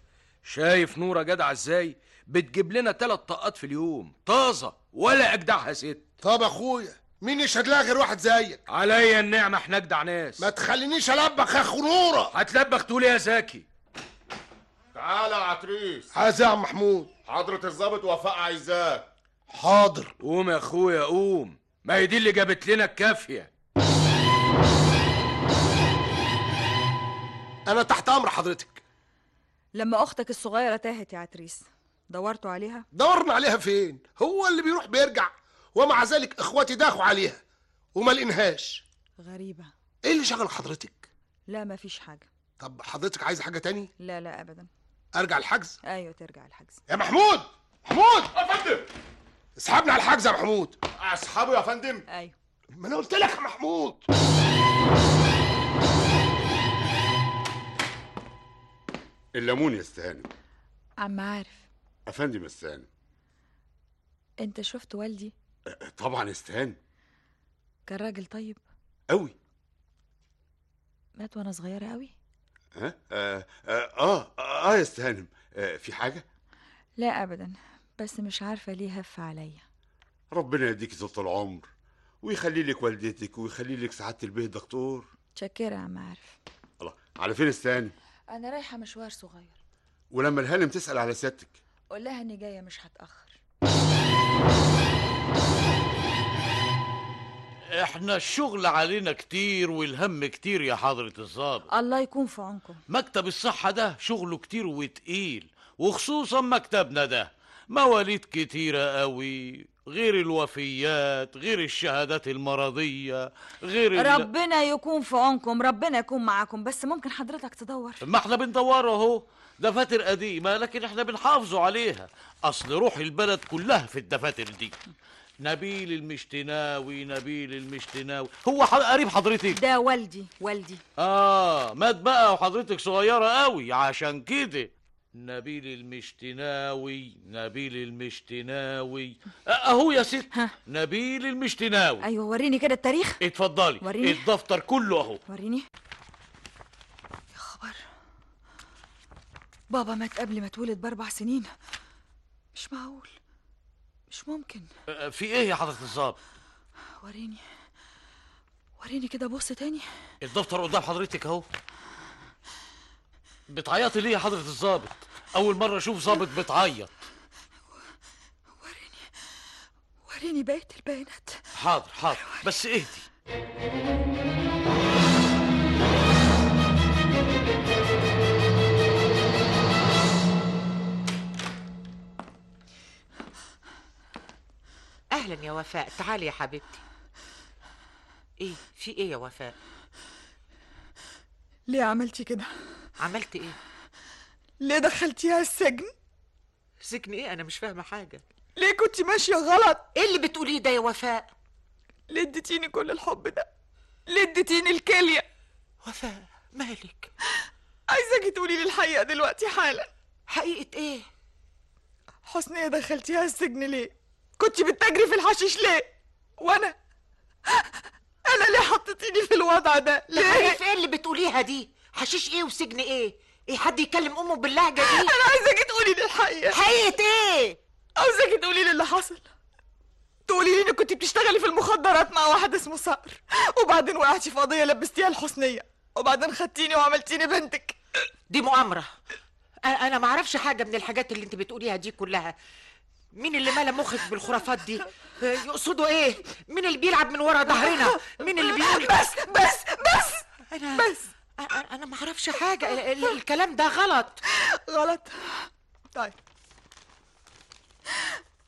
شايف نورة جدعة إزاي؟ بتجيب لنا ثلاث طاقات في اليوم. طازة. ولا اجدعها ست. طب اخويا مين يشهد لها غير واحد زيك؟ عليا النعمة إحنا اجدع ناس. ما تخلينيش ألبخ يا أخو نورة. هتلبخ تقول إيه يا زكي؟ تعالى يا عتريس. عايز يا عم محمود. حضرة الظابط وفاء عايزاك. حاضر. قوم يا أخويا قوم. ما هي دي اللي جابت لنا الكافية. أنا تحت أمر حضرتك. لما أختك الصغيرة تاهت يا عتريس. دورتوا عليها؟ دورنا عليها فين؟ هو اللي بيروح بيرجع ومع ذلك إخواتي داخوا عليها وما لقيناهاش. غريبة. إيه اللي شغل حضرتك؟ لا مفيش حاجة. طب حضرتك عايزة حاجة تاني؟ لا لا ابدا. أرجع الحجز؟ أيوه ترجع الحجز. يا محمود! محمود! يا فندم! اسحبني على الحجز يا محمود. أسحبه يا فندم. أيوه. ما أنا قلت لك يا محمود. الليمون يا استهانم عم عارف. افندم استهانم أنت شفت والدي؟ طبعا استهان كان راجل طيب. قوي مات وأنا صغيرة قوي ها؟ آه آه, آه, آه يا استهانم آه في حاجة؟ لا ابدا بس مش عارفة ليه هف عليا. ربنا يديك طول العمر ويخلي لك والدتك ويخلي لك سعادة البيه دكتور. متشكره يا عم عارف. الله على فين استهانم أنا رايحة مشوار صغير. ولما الهانم تسأل على سيادتك قول لها إني جاية مش هتأخر. إحنا الشغل علينا كتير والهم كتير يا حضرة الضابط الله يكون في عونكم. مكتب الصحة ده شغله كتير وتقيل وخصوصا مكتبنا ده. مواليد كتيرة قوي غير الوفيات غير الشهادات المرضية غير. ربنا يكون في عونكم ربنا يكون معاكم بس ممكن حضرتك تدور. ما إحنا بندوره أهو. دفاتر قديمة لكن إحنا بنحافظوا عليها. أصل روح البلد كلها في الدفاتر دي. نبيل المشتناوي نبيل المشتناوي. هو ح- قريب حضرتك؟ ده والدي والدي. آه مات بقى وحضرتك صغيرة قوي. عشان كده. نبيل المشتناوي نبيل المشتناوي. أهو يا ست. نبيل المشتناوي. أيوه وريني كده التاريخ. اتفضلي. وريني. الدفتر كله أهو. وريني يا خبر بابا مات قبل ما اتولد بأربع سنين. مش معقول. مش ممكن. آه، في إيه يا حضرة الضابط وريني. وريني كده بص تاني. الدفتر قدام حضرتك أهو. بتعيطي ليه يا حضرة الضابط؟ أول مرة أشوف ضابط بتعيط. وريني بقية البيانات. حاضر حاضر. بس اهدي. أهلا يا وفاء. تعالي يا حبيبتي. إيه في إيه يا وفاء؟ ليه عملتي كده؟ عملت إيه؟ ليه دخلتيها السجن؟ سجن إيه؟ أنا مش فاهمة حاجة. ليه كنت ماشية غلط؟ إيه اللي بتقوليه ده يا وفاء؟ ليه اديتيني كل الحب ده؟ ليه اديتيني الكلية؟ وفاء مالك؟ عايزاكي تقولي لي الحقيقة دلوقتي حالا. حقيقة إيه؟ حسنية دخلتيها السجن ليه؟ كنت بتجري في الحشيش ليه؟ وأنا أنا ليه حطيتيني في الوضع ده؟ ليه؟ ليه إيه اللي بتقوليها دي؟ حشيش إيه وسجن إيه؟ إيه حد يكلم أمه باللهجة دي؟ أنا عايزاكي تقولي لي الحقيقة. حقيقة إيه؟ عاوزاكي تقولي لي اللي حصل. تقولي لي إنك كنت بتشتغلي في المخدرات مع واحد اسمه صقر. وبعدين وقعتي في قضية لبستيها الحسنيه وبعدين خدتيني وعملتيني بنتك. دي مؤامرة. أنا ما أعرفش حاجة من الحاجات اللي أنت بتقوليها دي كلها. مين اللي ملا مخك بالخرافات دي؟ يقصدوا إيه؟ مين اللي بيلعب من ورا ظهرنا؟ مين اللي بيقول بس بس بس! أنا بس! أنا ما أعرفش حاجة. ال- ال- الكلام ده غلط. غلط. طيب.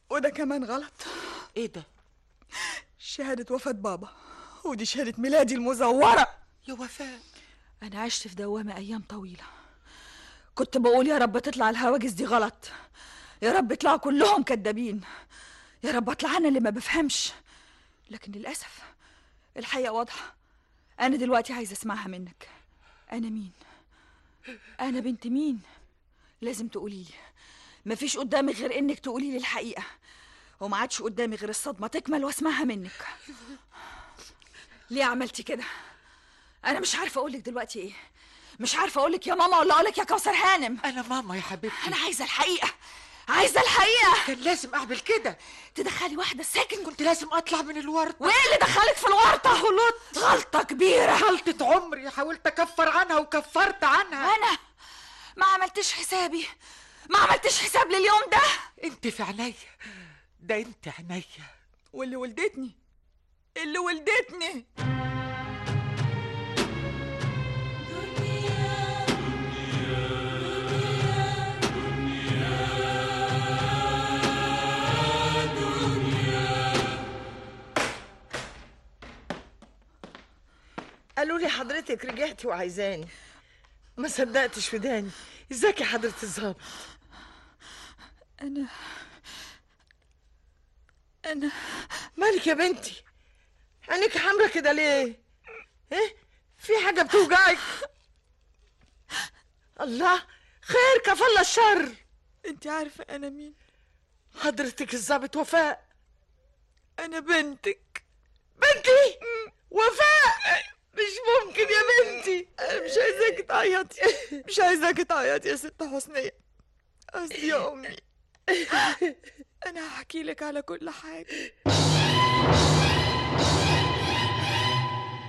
وده كمان غلط. إيه ده؟ شهادة وفاة بابا. ودي شهادة ميلادي المزورة. يا وفاء أنا عشت في دوامة أيام طويلة. كنت بقول يا رب تطلع الهواجس دي غلط. يا رب يطلعوا كلهم كدابين. يا رب اطلع أنا اللي ما بفهمش. لكن للأسف الحقيقة واضحة. أنا دلوقتي عايزة أسمعها منك. أنا مين؟ أنا بنت مين؟ لازم تقولي لي. مفيش قدامي غير إنك تقولي لي الحقيقة. وما عادش قدامي غير الصدمة. تكمل واسمعها منك. ليه عملتي كده؟ أنا مش عارفة أقولك دلوقتي إيه. مش عارفة أقولك يا ماما ولا أقولك يا كوثر هانم. أنا ماما يا حبيبتي. أنا عايزة الحقيقة. عايزة الحقيقة. كان لازم أعمل كده. تدخلي واحدة السجن كنت لازم أطلع من الورطة. وإيه اللي دخلك في الورطة؟ غلطت غلطة كبيرة. غلطة عمري. حاولت أكفر عنها وكفرت عنها. أنا ما عملتش حسابي. ما عملتش حساب لليوم ده. أنت في عينيا. ده أنت عينيا. واللي ولدتني. اللي ولدتني. قالوا لي حضرتك رجعتي وعايزاني. ما صدقتش وداني ازيك يا حضرة الظابط؟ أنا أنا مالك يا بنتي؟ عينيك حمرا كده ليه؟ إيه؟ في حاجة بتوجعك؟ الله خير الله الشر. انت عارفة أنا مين؟ حضرتك الظابط وفاء. أنا بنتك. بنتي؟ وفاء! مش ممكن يا بنتي. أنا مش عايزاك تعيطي مش عايزاك تعيطي يا ست حسنية. قصدي يا أمي. أنا هحكي لك على كل حاجة.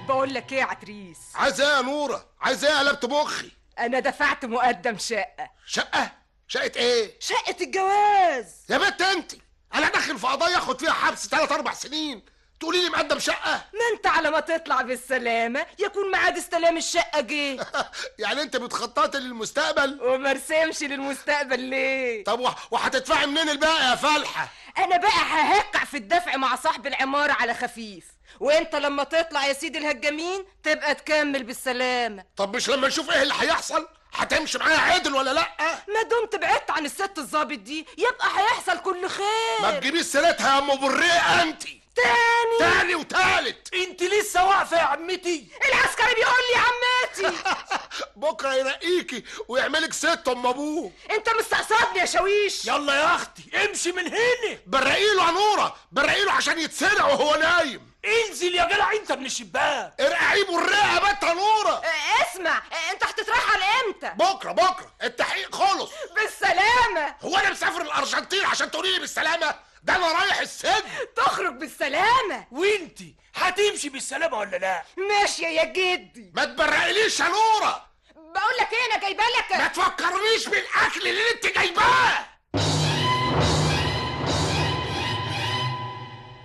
بقول لك إيه يا عتريس؟ عايزة إيه يا نورة؟ عايزة إيه قلبت مخي؟ أنا دفعت مقدم شقة. شقة؟ شقة إيه؟ شقة الجواز. يا بنت انت أنا داخل في قضيه أخد فيها حبس ثلاث أربع سنين. تقولي لي مقدم شقة؟ ما انت على ما تطلع بالسلامة يكون ميعاد استلام الشقة جه. [laughs] يعني انت بتخططي للمستقبل؟ ومرسمش للمستقبل ليه؟ طب وهتدفعي منين الباقي يا فالحة؟ أنا بقى ههقع في الدفع مع صاحب العمارة على خفيف. وانت لما تطلع يا سيدي الهجامين تبقى تكمل بالسلامة. طب مش لما نشوف إيه اللي هيحصل؟ هتمشي معايا عدل ولا لأ؟ ما دمت بعدت عن الست الظابط دي. يبقى هيحصل كل خير. ما تجيبيش سيرتها يا أم بريئه انت تاني. تاني وتالت. انت لسه واقفة يا عمتي. العسكري بيقول لي يا عمتي [laughs] بكرة يرقيكي ويعملك ست أم أبوه. انت مستقصدني يا شاويش يلا يا أختي امشي من هنا. برقيله يا نورة برقيله عشان يتسرع وهو نايم. انزل يا جدع انت من الشباك. ارقعيه بالرقه بنت يا نورة. آه، اسمع آه، انت هتترحل إمتى؟ بكرة بكرة التحقيق خلص. بالسلامة. هو أنا مسافر الأرجنتين عشان تقولي لي بالسلامة؟ ده أنا رايح السجن. تخرج بالسلامة. وانتي هتمشي بالسلامة ولا لا؟ ماشية يا جدي. ما تبرقليش يا نورة. بقول لك إيه أنا جايبة لك. ما تفكرنيش بالأكل اللي انت جايباه.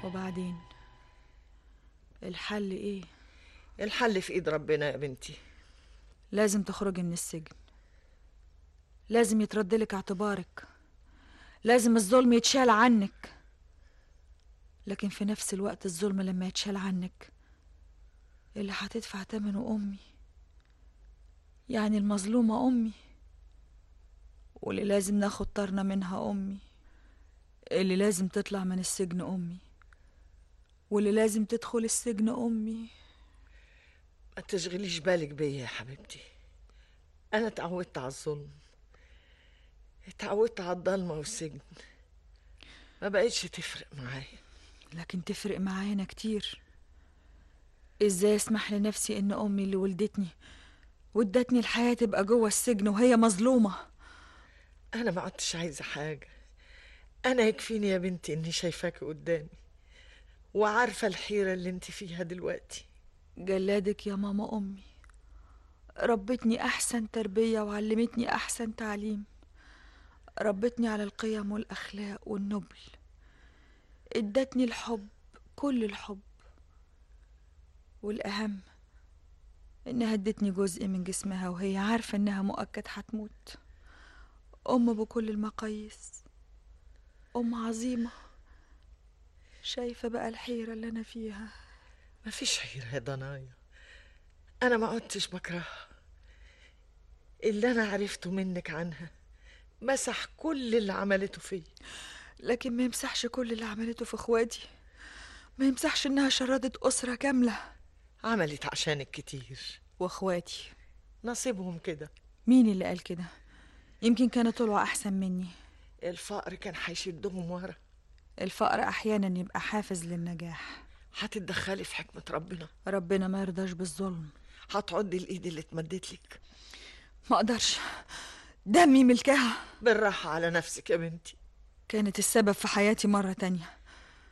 وبعدين؟ الحل إيه؟ الحل في ايد ربنا يا بنتي. لازم تخرجي من السجن. لازم يتردلك اعتبارك. لازم الظلم يتشال عنك. لكن في نفس الوقت الظلم لما يتشال عنك اللي هتدفع تمنه أمي يعني المظلومة أمي واللي لازم ناخد طارنا منها أمي اللي لازم تطلع من السجن أمي واللي لازم تدخل السجن أمي. ما تشغليش بالك بيا يا حبيبتي. أنا اتعودت على الظلم. اتعودت على الضلمة والسجن. ما بقتش تفرق معايا. لكن تفرق معايا أنا كتير. إزاي أسمح لنفسي إن أمي اللي ولدتني وادتني الحياة تبقى جوه السجن وهي مظلومة؟ أنا ما عدتش عايزة حاجة. أنا يكفيني يا بنتي إني شايفاكي قدامي وعارفة الحيرة اللي انت فيها دلوقتي. جلادك يا ماما أمي. ربتني أحسن تربية وعلمتني أحسن تعليم. ربتني على القيم والأخلاق والنبل. إدتني الحب كل الحب. والأهم إنها إدتني جزء من جسمها وهي عارفة إنها مؤكد هتموت. أم بكل المقاييس. أم عظيمة. شايفة بقى الحيرة اللي أنا فيها. مفيش حيرة يا ضنايا. أنا ما عدتش بكرهها. اللي أنا عرفته منك عنها مسح كل اللي عملته فيا. لكن ما يمسحش كل اللي عملته في اخواتي. ما يمسحش انها شردت اسرة كاملة. عملت عشانك كتير. واخواتي. نصيبهم كده. مين اللي قال كده؟ يمكن كانوا طلعوا احسن مني. الفقر كان هيشدهم ورا. الفقر أحيانا يبقى حافز للنجاح. هتتدخلي في حكمة ربنا. ربنا ما يرضاش بالظلم. هتعضي الإيد اللي اتمدت لك. ما أقدرش. دمي ملكها. بالراحة على نفسك يا بنتي. كانت السبب في حياتي مرة تانية.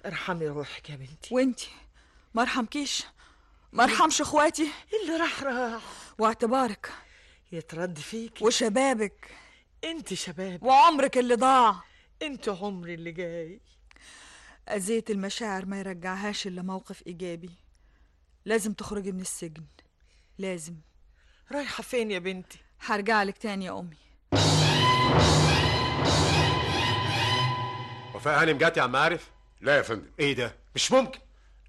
ارحمي روحك يا بنتي. وانتي؟ ما ارحمكيش. ما ارحمش اخواتي. اللي راح راح. واعتبارك. يترد فيك. وشبابك. انت شباب وعمرك اللي ضاع. انت عمري اللي جاي. أذية المشاعر ما يرجعهاش إلا موقف إيجابي. لازم تخرجي من السجن. لازم. رايحة فين يا بنتي؟ هرجع لك تاني يا أمي. وفاء هانم جات يا عم عارف؟ لا يا فندم. إيه ده؟ مش ممكن.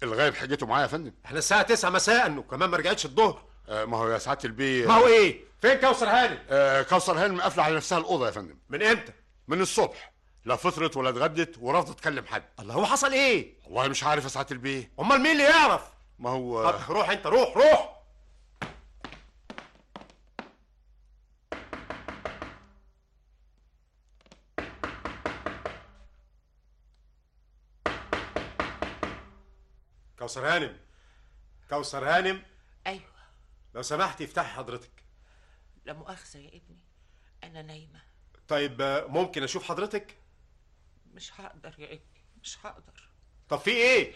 الغايب حجته معايا يا فندم. إحنا الساعة 9 مساء وكمان ما رجعتش الظهر. آه ما هو يا سعادة البيه. ما هو إيه؟ فين كوثر هانم؟ آه كوثر هانم قافلة على نفسها الأوضة يا فندم. من إمتى؟ من الصبح. لا فطرت ولا اتغدت ورافضه تكلم حد. الله هو حصل إيه؟ والله مش عارف يا سعادة البيه. أمال مين اللي يعرف؟ ما هو طب روح أنت روح روح. كوثر هانم. كوثر هانم. أيوه. لو سمحتي افتحي حضرتك. لا مؤاخذة يا ابني أنا نايمة. طيب ممكن أشوف حضرتك؟ مش هقدر يا ابني مش هقدر. طب في إيه؟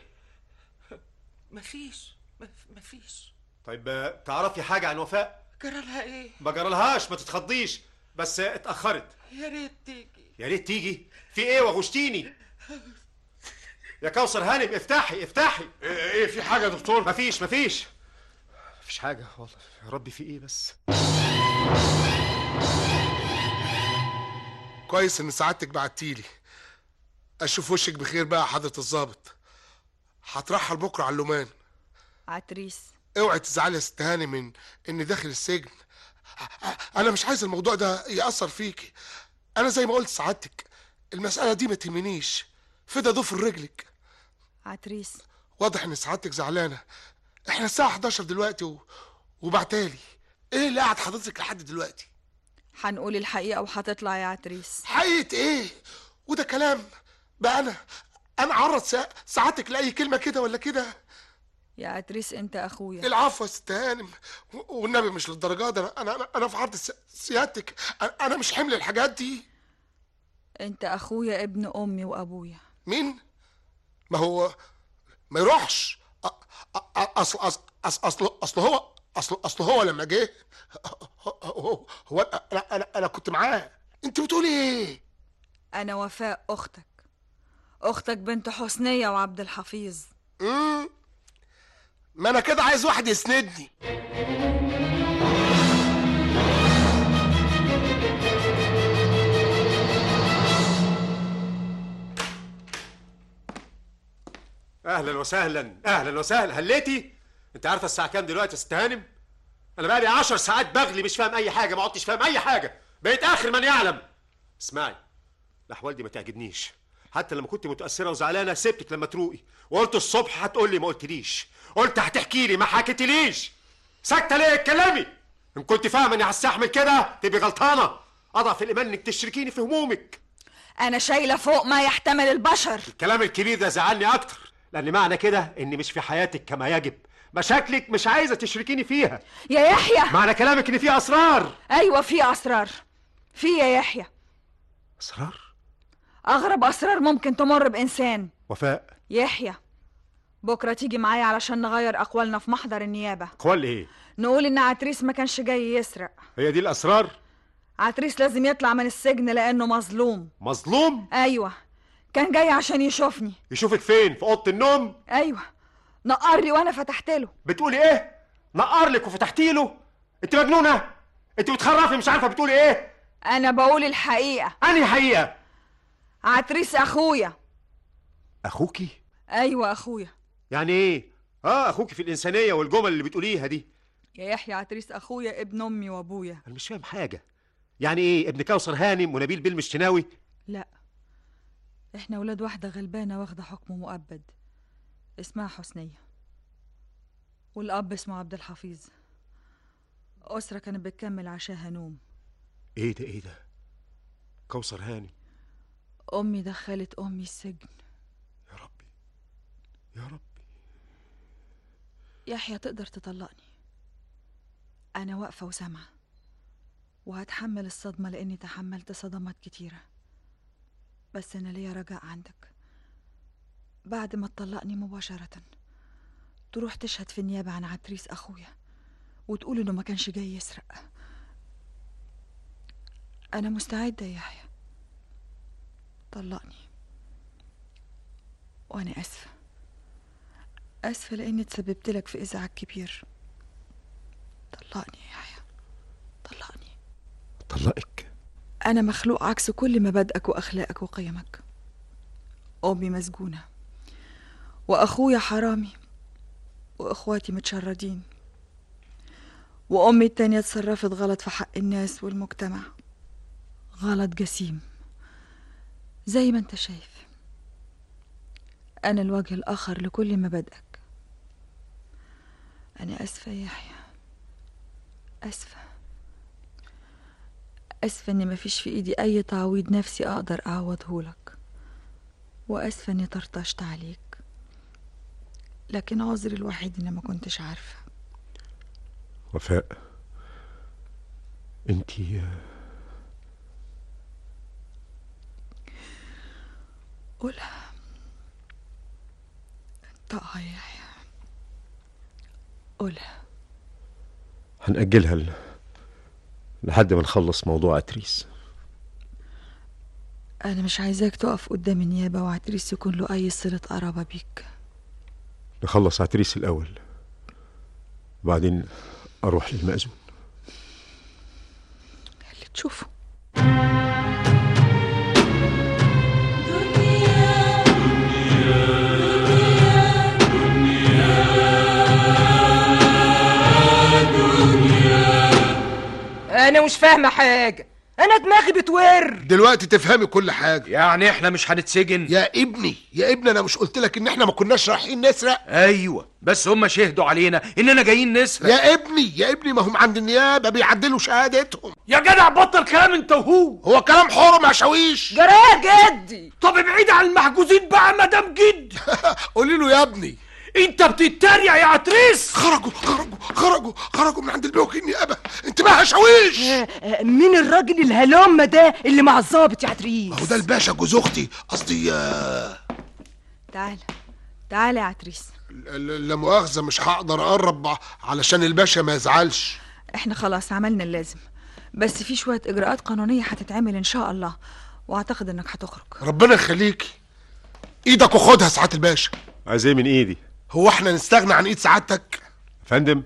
[laughs] مفيش مف- مفيش. طيب تعرفي حاجة عن وفاء؟ جرالها إيه؟ ما جرالهاش ما تتخضيش. بس اتأخرت. يا ريت تيجي. يا ريت تيجي. في إيه؟ وغشتيني. [laughs] يا كوثر هانم افتحي افتحي. إيه, إيه في حاجة يا دكتور؟ مفيش مفيش. مفيش حاجة والله. يا ربي في إيه بس؟ كويس إن سعادتك بعتيلي. أشوف وشك بخير بقى يا حضرة الظابط هترحل بكره على اللومان. عتريس. اوعي تزعلي يا ست هاني من اني داخل السجن. أنا مش عايز الموضوع ده يأثر فيكي. أنا زي ما قلت سعادتك. المسألة دي ما تهمنيش. فدا ضفر رجلك. عتريس. واضح إن سعادتك زعلانة. إحنا الساعة 11 دلوقتي و... وبعتالي إيه اللي قعد حضرتك لحد دلوقتي؟ هنقول الحقيقة وهتطلع يا عتريس. حقيقة إيه؟ وده كلام. بقى أنا أنا عرض سا... سعادتك لأي كلمة كده ولا كده؟ يا عتريس أنت أخويا. العفو يا ست هانم. والنبي مش للدرجة دي. أنا أنا أنا في عرض سيادتك. أنا- أنا مش حمل الحاجات دي. أنت أخويا ابن أمي وأبويا. مين؟ ما هو ما يروحش. أصل اصل أصل أصل هو أصل أصل هو لما جه هو, هو أنا أنا أنا كنت معاه. أنت بتقولي إيه؟ أنا وفاء أختك. أختك بنت حسنية وعبد الحفيظ. امم ما أنا كده عايز واحد يسندني. أهلا وسهلا أهلا وسهلا. هليتي؟ أنت عارفة الساعة كام دلوقتي يا ست هانم؟ أنا بقالي عشر ساعات بغلي مش فاهم أي حاجة ما عدتش فاهم أي حاجة. بقيت آخر من يعلم. اسمعي الأحوال دي ما تعجبنيش. حتى لما كنت متأثرة وزعلانة سبتك لما تروقي. وقلت الصبح هتقول لي ما قلتليش. قلت هتحكي لي ما حكيتليش. ساكتة ليه؟ اتكلمي. إن كنت فاهمة إني هستحمل كده تبقي غلطانة. أضعف الإيمان إنك تشركيني في همومك. أنا شايلة فوق ما يحتمل البشر. الكلام الكبير ده زعلني أكتر. لأن معنى كده اني مش في حياتك كما يجب. مشاكلك مش عايزة تشركيني فيها. يا يحيى! معنى كلامك ان في أسرار. أيوه في أسرار. في يا يحيى. أسرار؟ أغرب أسرار ممكن تمر بإنسان. وفاء. يحيى بكرة تيجي معايا علشان نغير أقوالنا في محضر النيابة. قول إيه؟ نقول إن عتريس ما كانش جاي يسرق. هي دي الأسرار؟ عتريس لازم يطلع من السجن لأنه مظلوم. مظلوم؟ أيوه. كان جاي عشان يشوفني. يشوفك فين؟ في أوضة النوم؟ أيوه. نقر لي وأنا فتحت له. بتقولي إيه؟ نقر لك وفتحتي له. أنت مجنونة؟ أنت بتخرفي مش عارفة بتقولي إيه؟ أنا بقول الحقيقة. أنهي حقيقة؟ عتريس أخويا. أخوكي؟ أيوه أخويا. يعني إيه؟ آه أخوكي في الإنسانية والجمل اللي بتقوليها دي. يا يحيى عتريس أخويا ابن أمي وأبويا. أنا مش فاهم حاجة. يعني إيه؟ ابن كوثر هانم ونبيل بالمشتناوي لا. إحنا ولاد واحدة غلبانة واخدة حكم مؤبد. اسمها حسنية. والأب اسمه عبد الحفيظ. أسرة كانت بتكمل عشاها نوم. إيه ده إيه ده؟ كوثر هانم أمي دخلت أمي السجن. يا رب يحيى تقدر تطلقني. أنا واقفة وسامعة. وهتحمل الصدمة لأني تحملت صدمات كتيرة. بس أنا ليا رجاء عندك. بعد ما تطلقني مباشرة. تروح تشهد في النيابة عن عتريس أخويا وتقول إنه ما كانش جاي يسرق. أنا مستعدة يا يحيى. طلقني. وأنا آسفة. آسفة لأني تسببت لك في إزعاج كبير. طلقني يا يحيى. طلقني. طلقك؟ أنا مخلوق عكس كل مبادئك وأخلاقك وقيمك. أمي مسجونة. وأخويا حرامي. وإخواتي متشردين. وأمي التانية اتصرفت غلط في حق الناس والمجتمع. غلط جسيم. زي ما أنت شايف. أنا الوجه الآخر لكل مبادئك أنا آسفة يا يحيى. اسفه اسفه اني مفيش في إيدي أي تعويض نفسي أقدر أعوضه لك واسفه إني طرطشت عليك. لكن عذري الوحيد إني ما كنتش عارفة. وفاء انت قولها يا يحيى قولها هنأجلها. ل... لحد ما نخلص موضوع عتريس أنا مش عايزاك تقف قدام النيابة وعتريس يكون له أي صلة قرابة بيك. نخلص عتريس الأول. وبعدين أروح للمأذون. اللي تشوفه. أنا مش فاهمة حاجة. أنا دماغي بتور دلوقتي تفهمي كل حاجة. يعني إحنا مش هنتسجن؟ يا ابني يا ابني أنا مش قلت لك إن إحنا ما كناش رايحين نسرق؟ أيوه بس هم شهدوا علينا إننا جايين نسرق. يا ابني يا ابني ما هم عند النيابة بيعدلوا شهادتهم. يا جدع بطل كلام أنت وهو. هو كلام حرم يا شاويش. جراه جدي. طب ابعد عن المحجوزين بقى مدام جد. [laughs] قولي له يا ابني. انت بتتريق يا عتريس. خرجوا خرجوا خرجوا خرجوا من عند البوكي النيابه انتباه يا شاويش. مين الراجل الهلومه ده اللي مع الظابط يا عتريس؟ هو ده الباشا جوز أختي. قصدي آه، تعال تعال يا عتريس. لا مؤاخذة مش هقدر أقرب علشان الباشا ما يزعلش. إحنا خلاص عملنا اللازم. بس في شوية إجراءات قانونية هتتعمل إن شاء الله وأعتقد إنك هتخرج. ربنا يخليكي. إيدك وخدها سعاده الباشا. عايز إيه من إيدي؟ هو إحنا نستغنى عن ايد سعادتك؟ فندم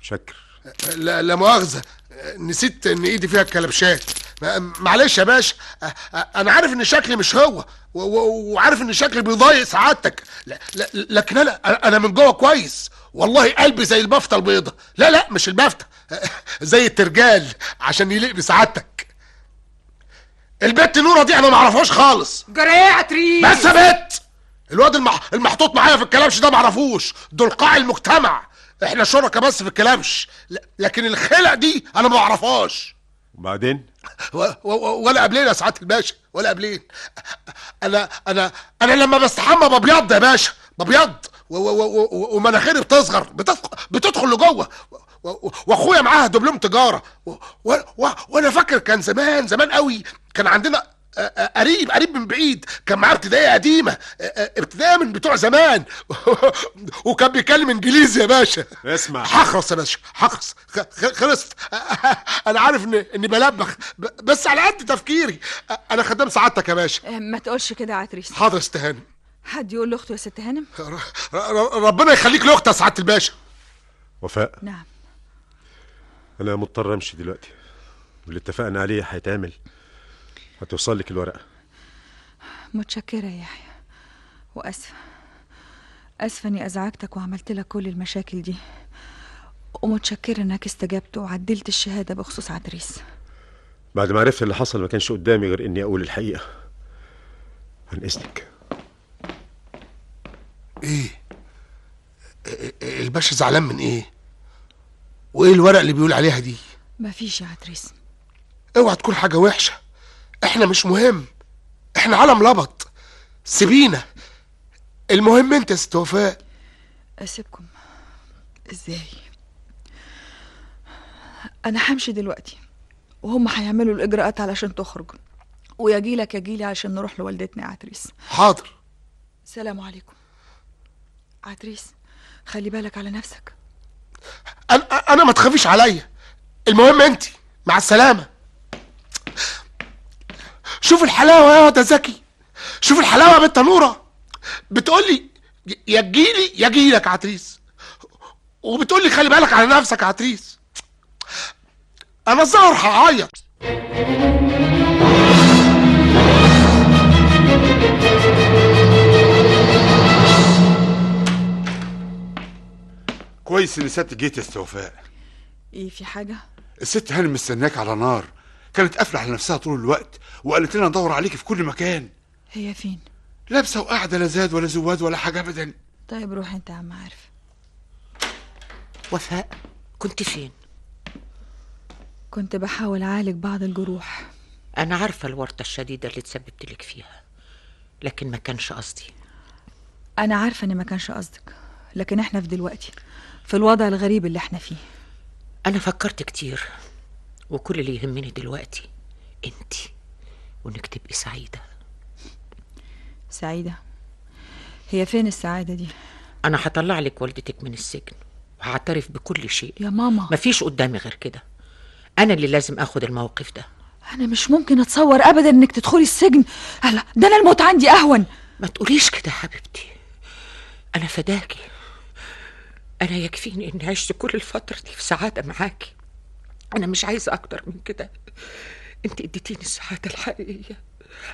شكر. لا لا مؤاخذة. نسيت إن إيدي فيها الكلبشات. ما- معلش يا باشا أنا عارف إن شكلي مش هو وعارف إن شكلي بيضايق سعادتك. لا لا لكن أنا أنا من جوه كويس. والله قلبي زي البفتة البيضة. لا لا مش البفتة. [laughs] زي الترجال عشان يليق بسعادتك. البت نورة دي أنا ما أعرفهاش خالص. جراه يا عتريس بس يا بت! الواد المح... المحطوط معايا في الكلامش ده ما اعرفوش دول قاع المجتمع. إحنا شركاء بس في الكلامش ل... لكن الخلق دي أنا ما اعرفهاش. وبعدين؟ و... و... ولا قبلين يا سعاده الباشا ولا قبلين. أنا أنا أنا لما بستحمى ببيض يا باشا ببيض. و... و... و... و... ومناخيري بتصغر بتدخل بتدخل لجوه. واخويا معاها دبلوم تجارة. و... و... و... وأنا فاكر كان زمان زمان قوي كان عندنا قريب قريب من بعيد. كان معاه ابتدائية قديمة. آه، آه، ابتدائية من بتوع زمان. [laughs] وكان بيتكلم انجليزي يا باشا. اسمع. هخرس يا باشا خ- خلصت. [laughs] أنا عارف ان اني بلبخ. ب- بس على قد تفكيري. أنا خدام سعادتك يا باشا. ما تقولش كده يا عتريس. حاضر استهاني حد يقول لأخته يا ست هانم؟ ربنا يخليك لاختي يا سعادة الباشا. وفاء؟ نعم. أنا مضطر أمشي دلوقتي. واللي اتفقنا عليه هيتعمل. هتوصل لك الورقة. متشكرة يا يحيى. وأسفة. أسفة إني أزعجتك وعملت لك كل المشاكل دي. ومتشكرة إنك استجبت وعدلت الشهادة بخصوص عتريس بعد ما عرفت اللي حصل ما كانش قدامي غير إني أقول الحقيقة. عن إذنك. إيه؟ إيه- إيه- الباشا زعلان من إيه؟ وإيه الورق اللي بيقول عليها دي؟ مفيش يا عتريس أوعى تكون حاجة وحشة. إحنا مش مهم. إحنا علم لبط. سيبينا. المهم انت يا ست وفاء. أسيبكم. إزاي؟ أنا همشي دلوقتي وهم هيعملوا الإجراءات علشان تخرج. ويجيلك يجيلي علشان نروح لوالدتنا يا عتريس. حاضر. سلام عليكم. عتريس خلي بالك على نفسك. أنا أنا ما تخافيش عليا. المهم انت مع السلامة. شوف الحلاوة يا واد زكي. شوف الحلاوة يا بنت نورة. بتقول لي يا تجيلي يا اجيلك يا عتريس. وبتقول لي خلي بالك على نفسك يا عتريس. أنا الظاهر هعيط. كويس إن ست جيت يا ست وفاء إيه في حاجة؟ الست هانم مستناك على نار. كانت قافلة على نفسها طول الوقت وقالت لنا ندور عليك في كل مكان. هي فين؟ لابسة وقاعدة لا زاد ولا زواد ولا حاجة ابدا. طيب روح أنت يا عم عارف. وفاء كنت فين؟ كنت بحاول أعالج بعض الجروح. أنا عارفة الورطة الشديدة اللي تسببت لك فيها لكن ما كانش قصدي. أنا عارفة إن ما كانش قصدك لكن إحنا في دلوقتي في الوضع الغريب اللي إحنا فيه. أنا فكرت كتير. وكل اللي يهمني دلوقتي انت وانك تبقي سعيدة. سعيدة هي فين السعادة دي؟ أنا هطلع لك والدتك من السجن وهعترف بكل شيء. يا ماما. مفيش قدامي غير كده. أنا اللي لازم آخد الموقف ده. أنا مش ممكن أتصور ابدا إنك تدخلي السجن. هلا ده أنا الموت عندي أهون. ما تقوليش كده حبيبتي. أنا فداكي. أنا يكفيني إني عشت كل الفترة دي في سعادة معاكي. أنا مش عايزه أكتر من كده. أنت إديتيني السعادة الحقيقية.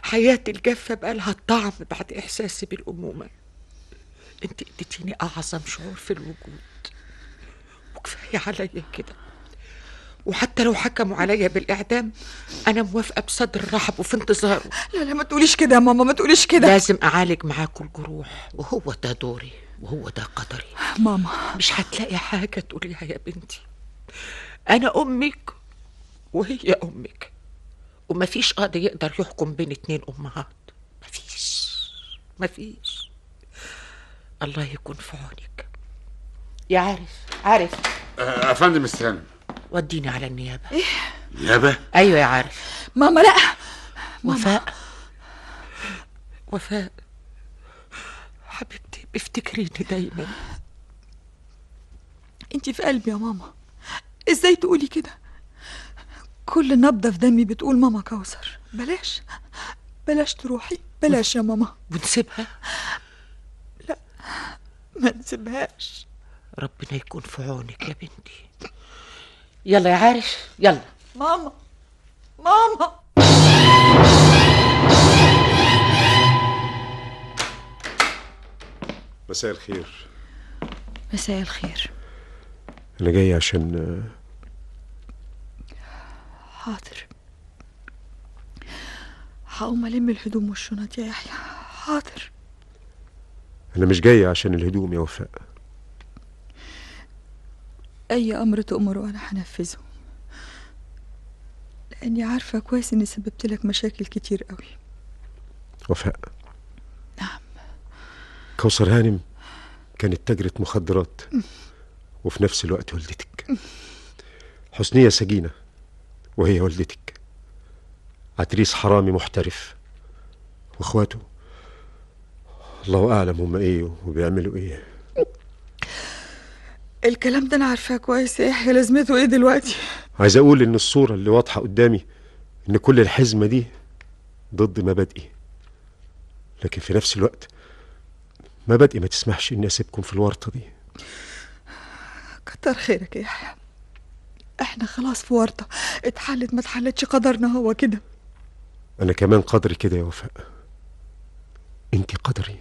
حياتي الجافة بقالها الطعم بعد احساسي بالأمومة. أنت إديتيني أعظم شعور في الوجود. وكفاية عليا كده. وحتى لو حكموا عليا بالإعدام أنا موافقة بصدر رحب وفي انتظاره لا لا ما تقوليش كده يا ماما ما تقوليش كده. لازم أعالج معاكم الجروح وهو ده دوري وهو ده قدري. ماما. مش هتلاقي حاجة تقوليها يا بنتي. أنا أمك وهي أمك. ومفيش قاضي يقدر يحكم بين اتنين أمهات. مفيش مفيش الله يكون في عونك. يا عارف عارف. آه، يا فندم استنى. وديني على النيابة. إيه؟ نيابة؟ أيوه يا عارف. ماما لا. وفاء. وفاء. حبيبتي افتكريني دايما. أنت في قلبي يا ماما. إزاي تقولي كده؟ كل نبضة في دمي بتقول ماما كوثر. بلاش. بلاش تروحي. بلاش يا ماما. ونسيبها ما نسيبهاش. ربنا يكون في عونك يا بنتي. يلا يا عارف يلا. ماما. ماما. مساء الخير. مساء الخير. أنا جاي عشان حاضر. هقوم ألم الهدوم والشنط يا يحيى. حاضر. أنا مش جاي عشان الهدوم يا وفاء. أي أمر تؤمره أنا هنفذه. لأني عارفة كويس إني سببت لك مشاكل كتير قوي وفاء. نعم. كوثر هانم كانت تاجرة مخدرات. وفي نفس الوقت والدتك حسنية سجينة وهي والدتك عتريس حرامي محترف. وإخواته الله أعلم هم إيه وبيعملوا إيه. الكلام ده أنا عارفاه كويس. يا يحيى لازمته إيه دلوقتي؟ عايز أقول إن الصورة اللي واضحة قدامي إن كل الحزمة دي ضد مبادئي. لكن في نفس الوقت مبادئي ما تسمحش إني أسيبكم في الورطة دي. كتر خيرك يا يحيى. إحنا خلاص في ورطة. اتحلت ما اتحلتش قدرنا هو كده. أنا كمان قدري كده يا وفاء. أنت قدري.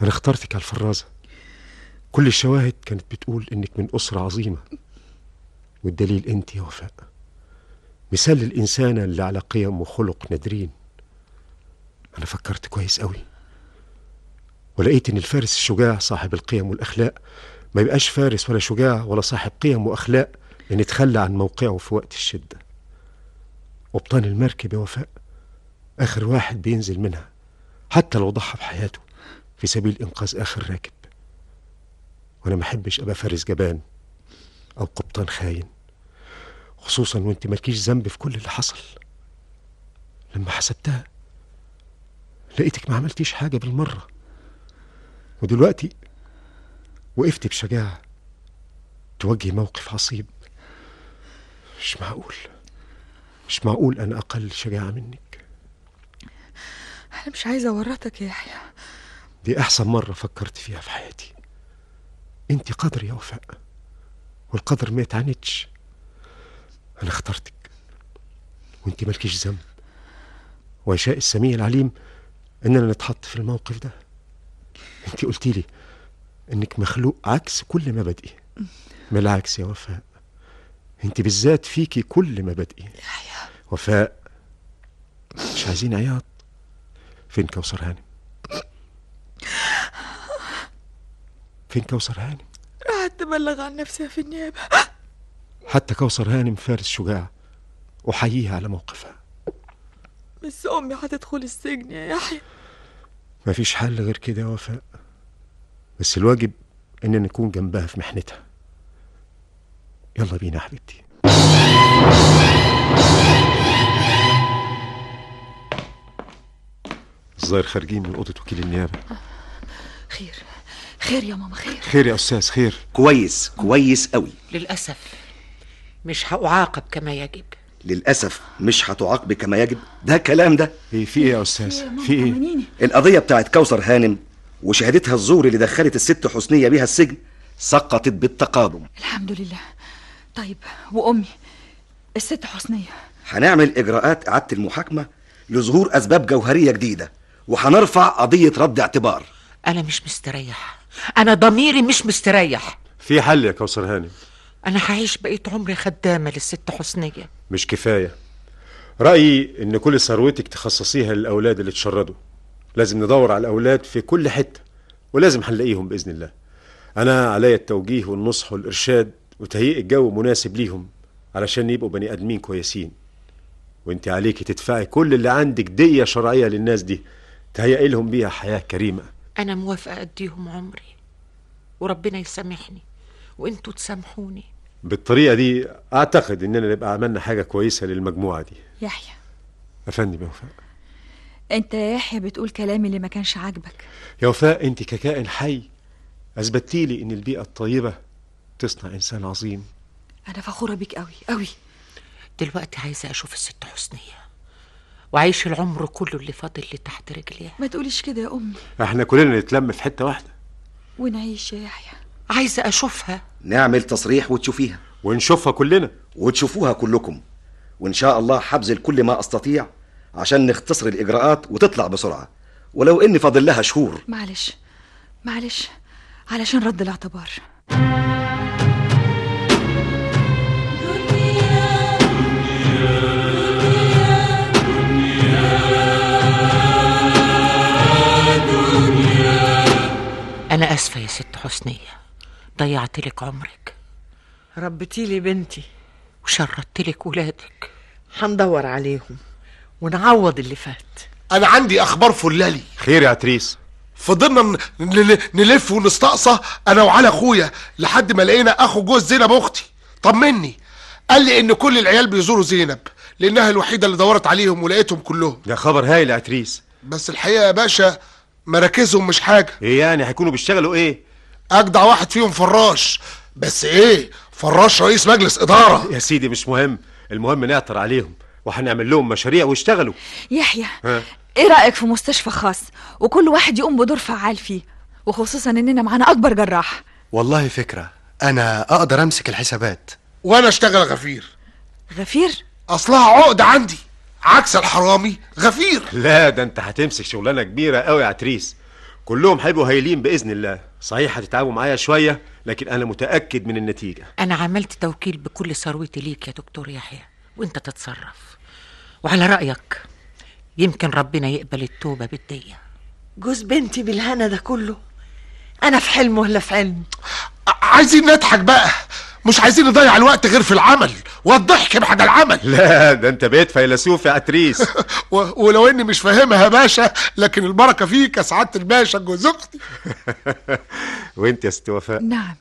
أنا اخترتك على الفرازة. كل الشواهد كانت بتقول إنك من أسرة عظيمة. والدليل أنت يا وفاء. مثال للإنسانة اللي على قيم وخلق نادرين. أنا فكرت كويس قوي ولقيت إن الفارس الشجاع صاحب القيم والأخلاق ما يبقاش فارس ولا شجاع ولا صاحب قيم وأخلاق إن يتخلى عن موقعه في وقت الشدة. قبطان المركب يا وفاء آخر واحد بينزل منها حتى لو ضحى بحياته في سبيل إنقاذ آخر راكب. وأنا ما أحبش أبقى فارس جبان أو قبطان خاين خصوصا وأنت مالكيش ذنب في كل اللي حصل. لما حسبتها لقيتك ما عملتيش حاجة بالمرة. ودلوقتي وقفت بشجاعة توجهي موقف عصيب. مش معقول مش معقول أنا أقل شجاعة منك. أنا مش عايزة أورطك يا يحيى. دي أحسن مرة فكرت فيها في حياتي. أنت قدر يا وفاء والقدر ما يتعاندش أنا اخترتك وأنت مالكيش ذنب. ويشاء السميع العليم إننا نتحط في الموقف ده. أنت قلتي لي إنك مخلوق عكس كل مبادئي بالعكس يا وفاء أنت بالذات فيكي كل مبادئي وفاء مش عايزين عياط. فين كوثر هانم؟ فين كوثر هانم؟ راحت تبلغ عن نفسها في النيابة. حتى كوثر هانم فارس شجاع أحييها على موقفها. بس أمي هتدخل السجن يا يحيى. مفيش حل غير كده يا وفاء. بس الواجب اننا نكون جنبها في محنتها. يلا بينا يا حبيبتي. الظاهر خارجين من أوضة وكيل النيابة. خير. خير يا ماما خير. خير يا أستاذ خير. كويس كويس قوي. للأسف مش هأعاقب كما يجب. للأسف مش هتعاقبي كما يجب. ده كلام ده. إيه في إيه يا أستاذ؟ في إيه؟ القضية بتاعت كوثر هانم وشهادتها الزور اللي دخلت الست حسنية بيها السجن سقطت بالتقادم. الحمد لله. طيب وأمي؟ الست حسنية. هنعمل إجراءات إعادة المحاكمة لظهور أسباب جوهرية جديدة وهنرفع قضية رد اعتبار. أنا مش مستريح. أنا ضميري مش مستريح. في حل يا كوثر هانم أنا هعيش بقية عمري خدامة للست حسنية. مش كفاية. رأيي إن كل ثروتك تخصصيها للأولاد اللي اتشردوا لازم ندور على الأولاد في كل حتة ولازم هنلاقيهم بإذن الله. أنا عليا التوجيه والنصح والإرشاد وتهيئ الجو مناسب ليهم علشان يبقوا بني آدمين كويسين. وأنت عليكي تدفعي كل اللي عندك دية شرعية للناس دي تهيئي لهم بيها حياة كريمة. أنا موافقة أديهم عمري وربنا يسامحني وأنتوا تسامحوني. بالطريقة دي أعتقد إننا نبقى عملنا حاجة كويسة للمجموعة دي. يحيى. افندم يا وفاء أنت يا يحيى بتقول كلامي اللي ما كانش عاجبك. يا وفاء أنت ككائن حي أثبتي لي إن البيئة الطيبة تصنع إنسان عظيم. أنا فخورة بيك قوي قوي دلوقتي عايزة أشوف الست حسنية وأعيش العمر كله اللي فاضل لي تحت رجليها ما تقوليش كده يا أمي. إحنا كلنا نتلم في حتة واحدة. ونعيش يا يحيى. عايزة أشوفها. نعمل تصريح وتشوفيها. ونشوفها كلنا. وتشوفوها كلكم. وإن شاء الله هبذل كل ما أستطيع عشان نختصر الإجراءات وتطلع بسرعة. ولو إن فاضل لها شهور. معلش معلش علشان رد الاعتبار. أنا آسفة يا ست حسنية. ضيعت لك عمرك. ربتي لي بنتي. وشردت لك ولادك. هندور عليهم. ونعوض اللي فات. أنا عندي أخبار فلالي. خير يا عتريس فضلنا نلف ونستقصى أنا وعلى أخويا لحد ما لقينا أخو جوز زينب أختي طمني. قال لي إن كل العيال بيزوروا زينب لأنها الوحيدة اللي دورت عليهم ولقيتهم كلهم. ده خبر هايل يا عتريس بس الحقيقة يا باشا مراكزهم مش حاجة. إيه يعني؟ هيكونوا بيشتغلوا إيه؟ أجدع واحد فيهم فراش. بس إيه؟ فراش رئيس مجلس إدارة. يا سيدي مش مهم. المهم نعطر عليهم. وهنعمل لهم مشاريع ويشتغلوا. يحيى ها؟ إيه رأيك في مستشفى خاص؟ وكل واحد يقوم بدور فعال فيه وخصوصا إننا معانا أكبر جراح. والله فكرة. أنا أقدر أمسك الحسابات. وأنا أشتغل غفير. غفير؟ أصلها عقده عندي. عكس الحرامي غفير. لا ده أنت هتمسك شغلانة كبيرة قوي يا عتريس. كلهم هيبقوا هايلين بإذن الله. صحيح هتتعبوا معايا شوية لكن أنا متأكد من النتيجة. أنا عملت توكيل بكل ثروتي ليك يا دكتور يحيى وأنت تتصرف. وعلى رأيك يمكن ربنا يقبل التوبة بالدية جوز بنتي بالهنا ده كله. أنا في حلم ولا في علم؟ عايزين نضحك بقى. مش عايزين نضيع الوقت غير في العمل. والضحك بعد العمل. [laughs] لا ده أنت بقيت فيلسوف يا عتريس [laughs] و- ولو إني مش فاهمها يا باشا لكن البركة فيك يا سعادة الباشا جوز أختي. [laughs] وأنت يا ست وفاء؟ نعم.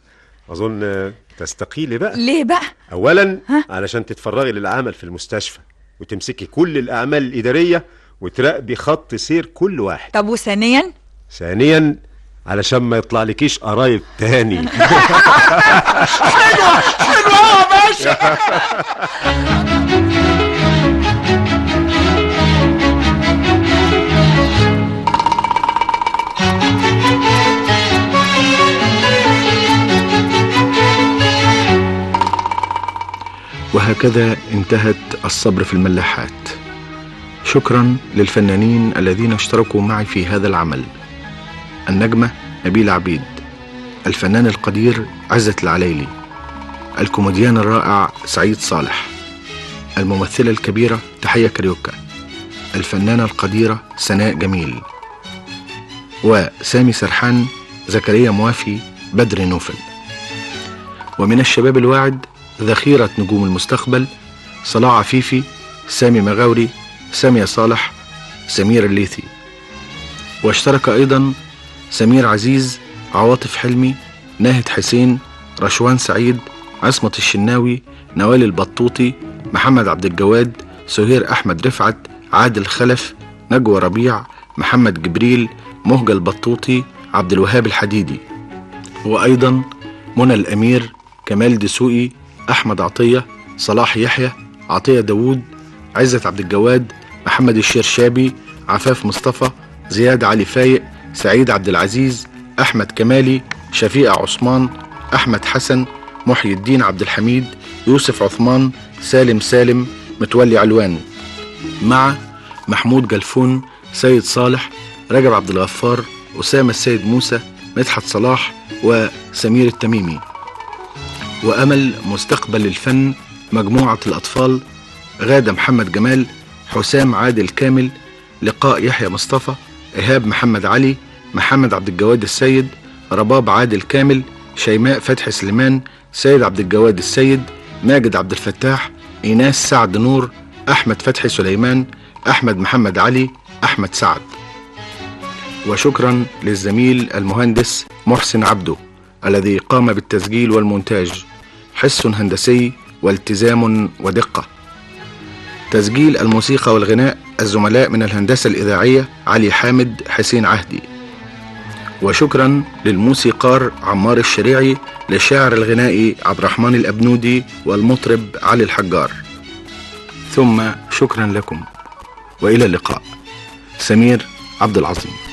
أظن تستقيلي بقى. ليه بقى؟ اولا علشان تتفرغي للعمل في المستشفى. وتمسكي كل الأعمال الإدارية وتراقبي خط سير كل واحد. طب وثانيا؟ ثانيا علشان ما يطلع لكيش قرايب تاني. حلوة حلوة يا باشا وهكذا انتهت الصبر في الملاحات. شكرا للفنانين الذين اشتركوا معي في هذا العمل. النجمة نبيل عبيد الفنان القدير عزت العليلي الكوميديان الرائع سعيد صالح الممثلة الكبيرة تحية كاريوكا الفنانة القديرة سناء جميل وسامي سرحان زكريا موافي بدر نوفل. ومن الشباب الواعد ذخيرة نجوم المستقبل صلاح عفيفي سامي مغاوري سامية صالح سمير الليثي. واشترك أيضا سمير عزيز عواطف حلمي ناهد حسين رشوان سعيد عصمت الشناوي نوال البطوطي محمد عبد الجواد سهير أحمد رفعت عادل خلف نجوى ربيع محمد جبريل مهجة البطوطي عبد الوهاب الحديدي. وأيضا منى الأمير كمال دسوقي أحمد عطية صلاح يحيى عطية داوود عزت عبد الجواد محمد الشرشابي عفاف مصطفى زياد علي فايق سعيد عبد العزيز أحمد كمالي شفيقة عثمان أحمد حسن محي الدين عبد الحميد يوسف عثمان سالم سالم متولي علوان. مع محمود جلفون سيد صالح رجب عبد الغفار أسامة السيد موسى مدحت صلاح وسمير التميمي. وأمل مستقبل الفن مجموعة الأطفال غادة محمد جمال حسام عادل كامل لقاء يحيى مصطفى إيهاب محمد علي محمد عبد الجواد السيد رباب عادل كامل شيماء فتحي سليمان سيد عبد الجواد السيد ماجد عبد الفتاح إيناس سعد نور أحمد فتحي سليمان أحمد محمد علي أحمد سعد. وشكرا للزميل المهندس محسن عبده الذي قام بالتسجيل والمونتاج. حس هندسي والتزام ودقة. تسجيل الموسيقى والغناء الزملاء من الهندسة الإذاعية علي حامد حسين عهدي. وشكرا للموسيقار عمار الشريعي للشاعر الغنائي عبد الرحمن الأبنودي والمطرب علي الحجار. ثم شكرا لكم. وإلى اللقاء. سمير عبد العظيم.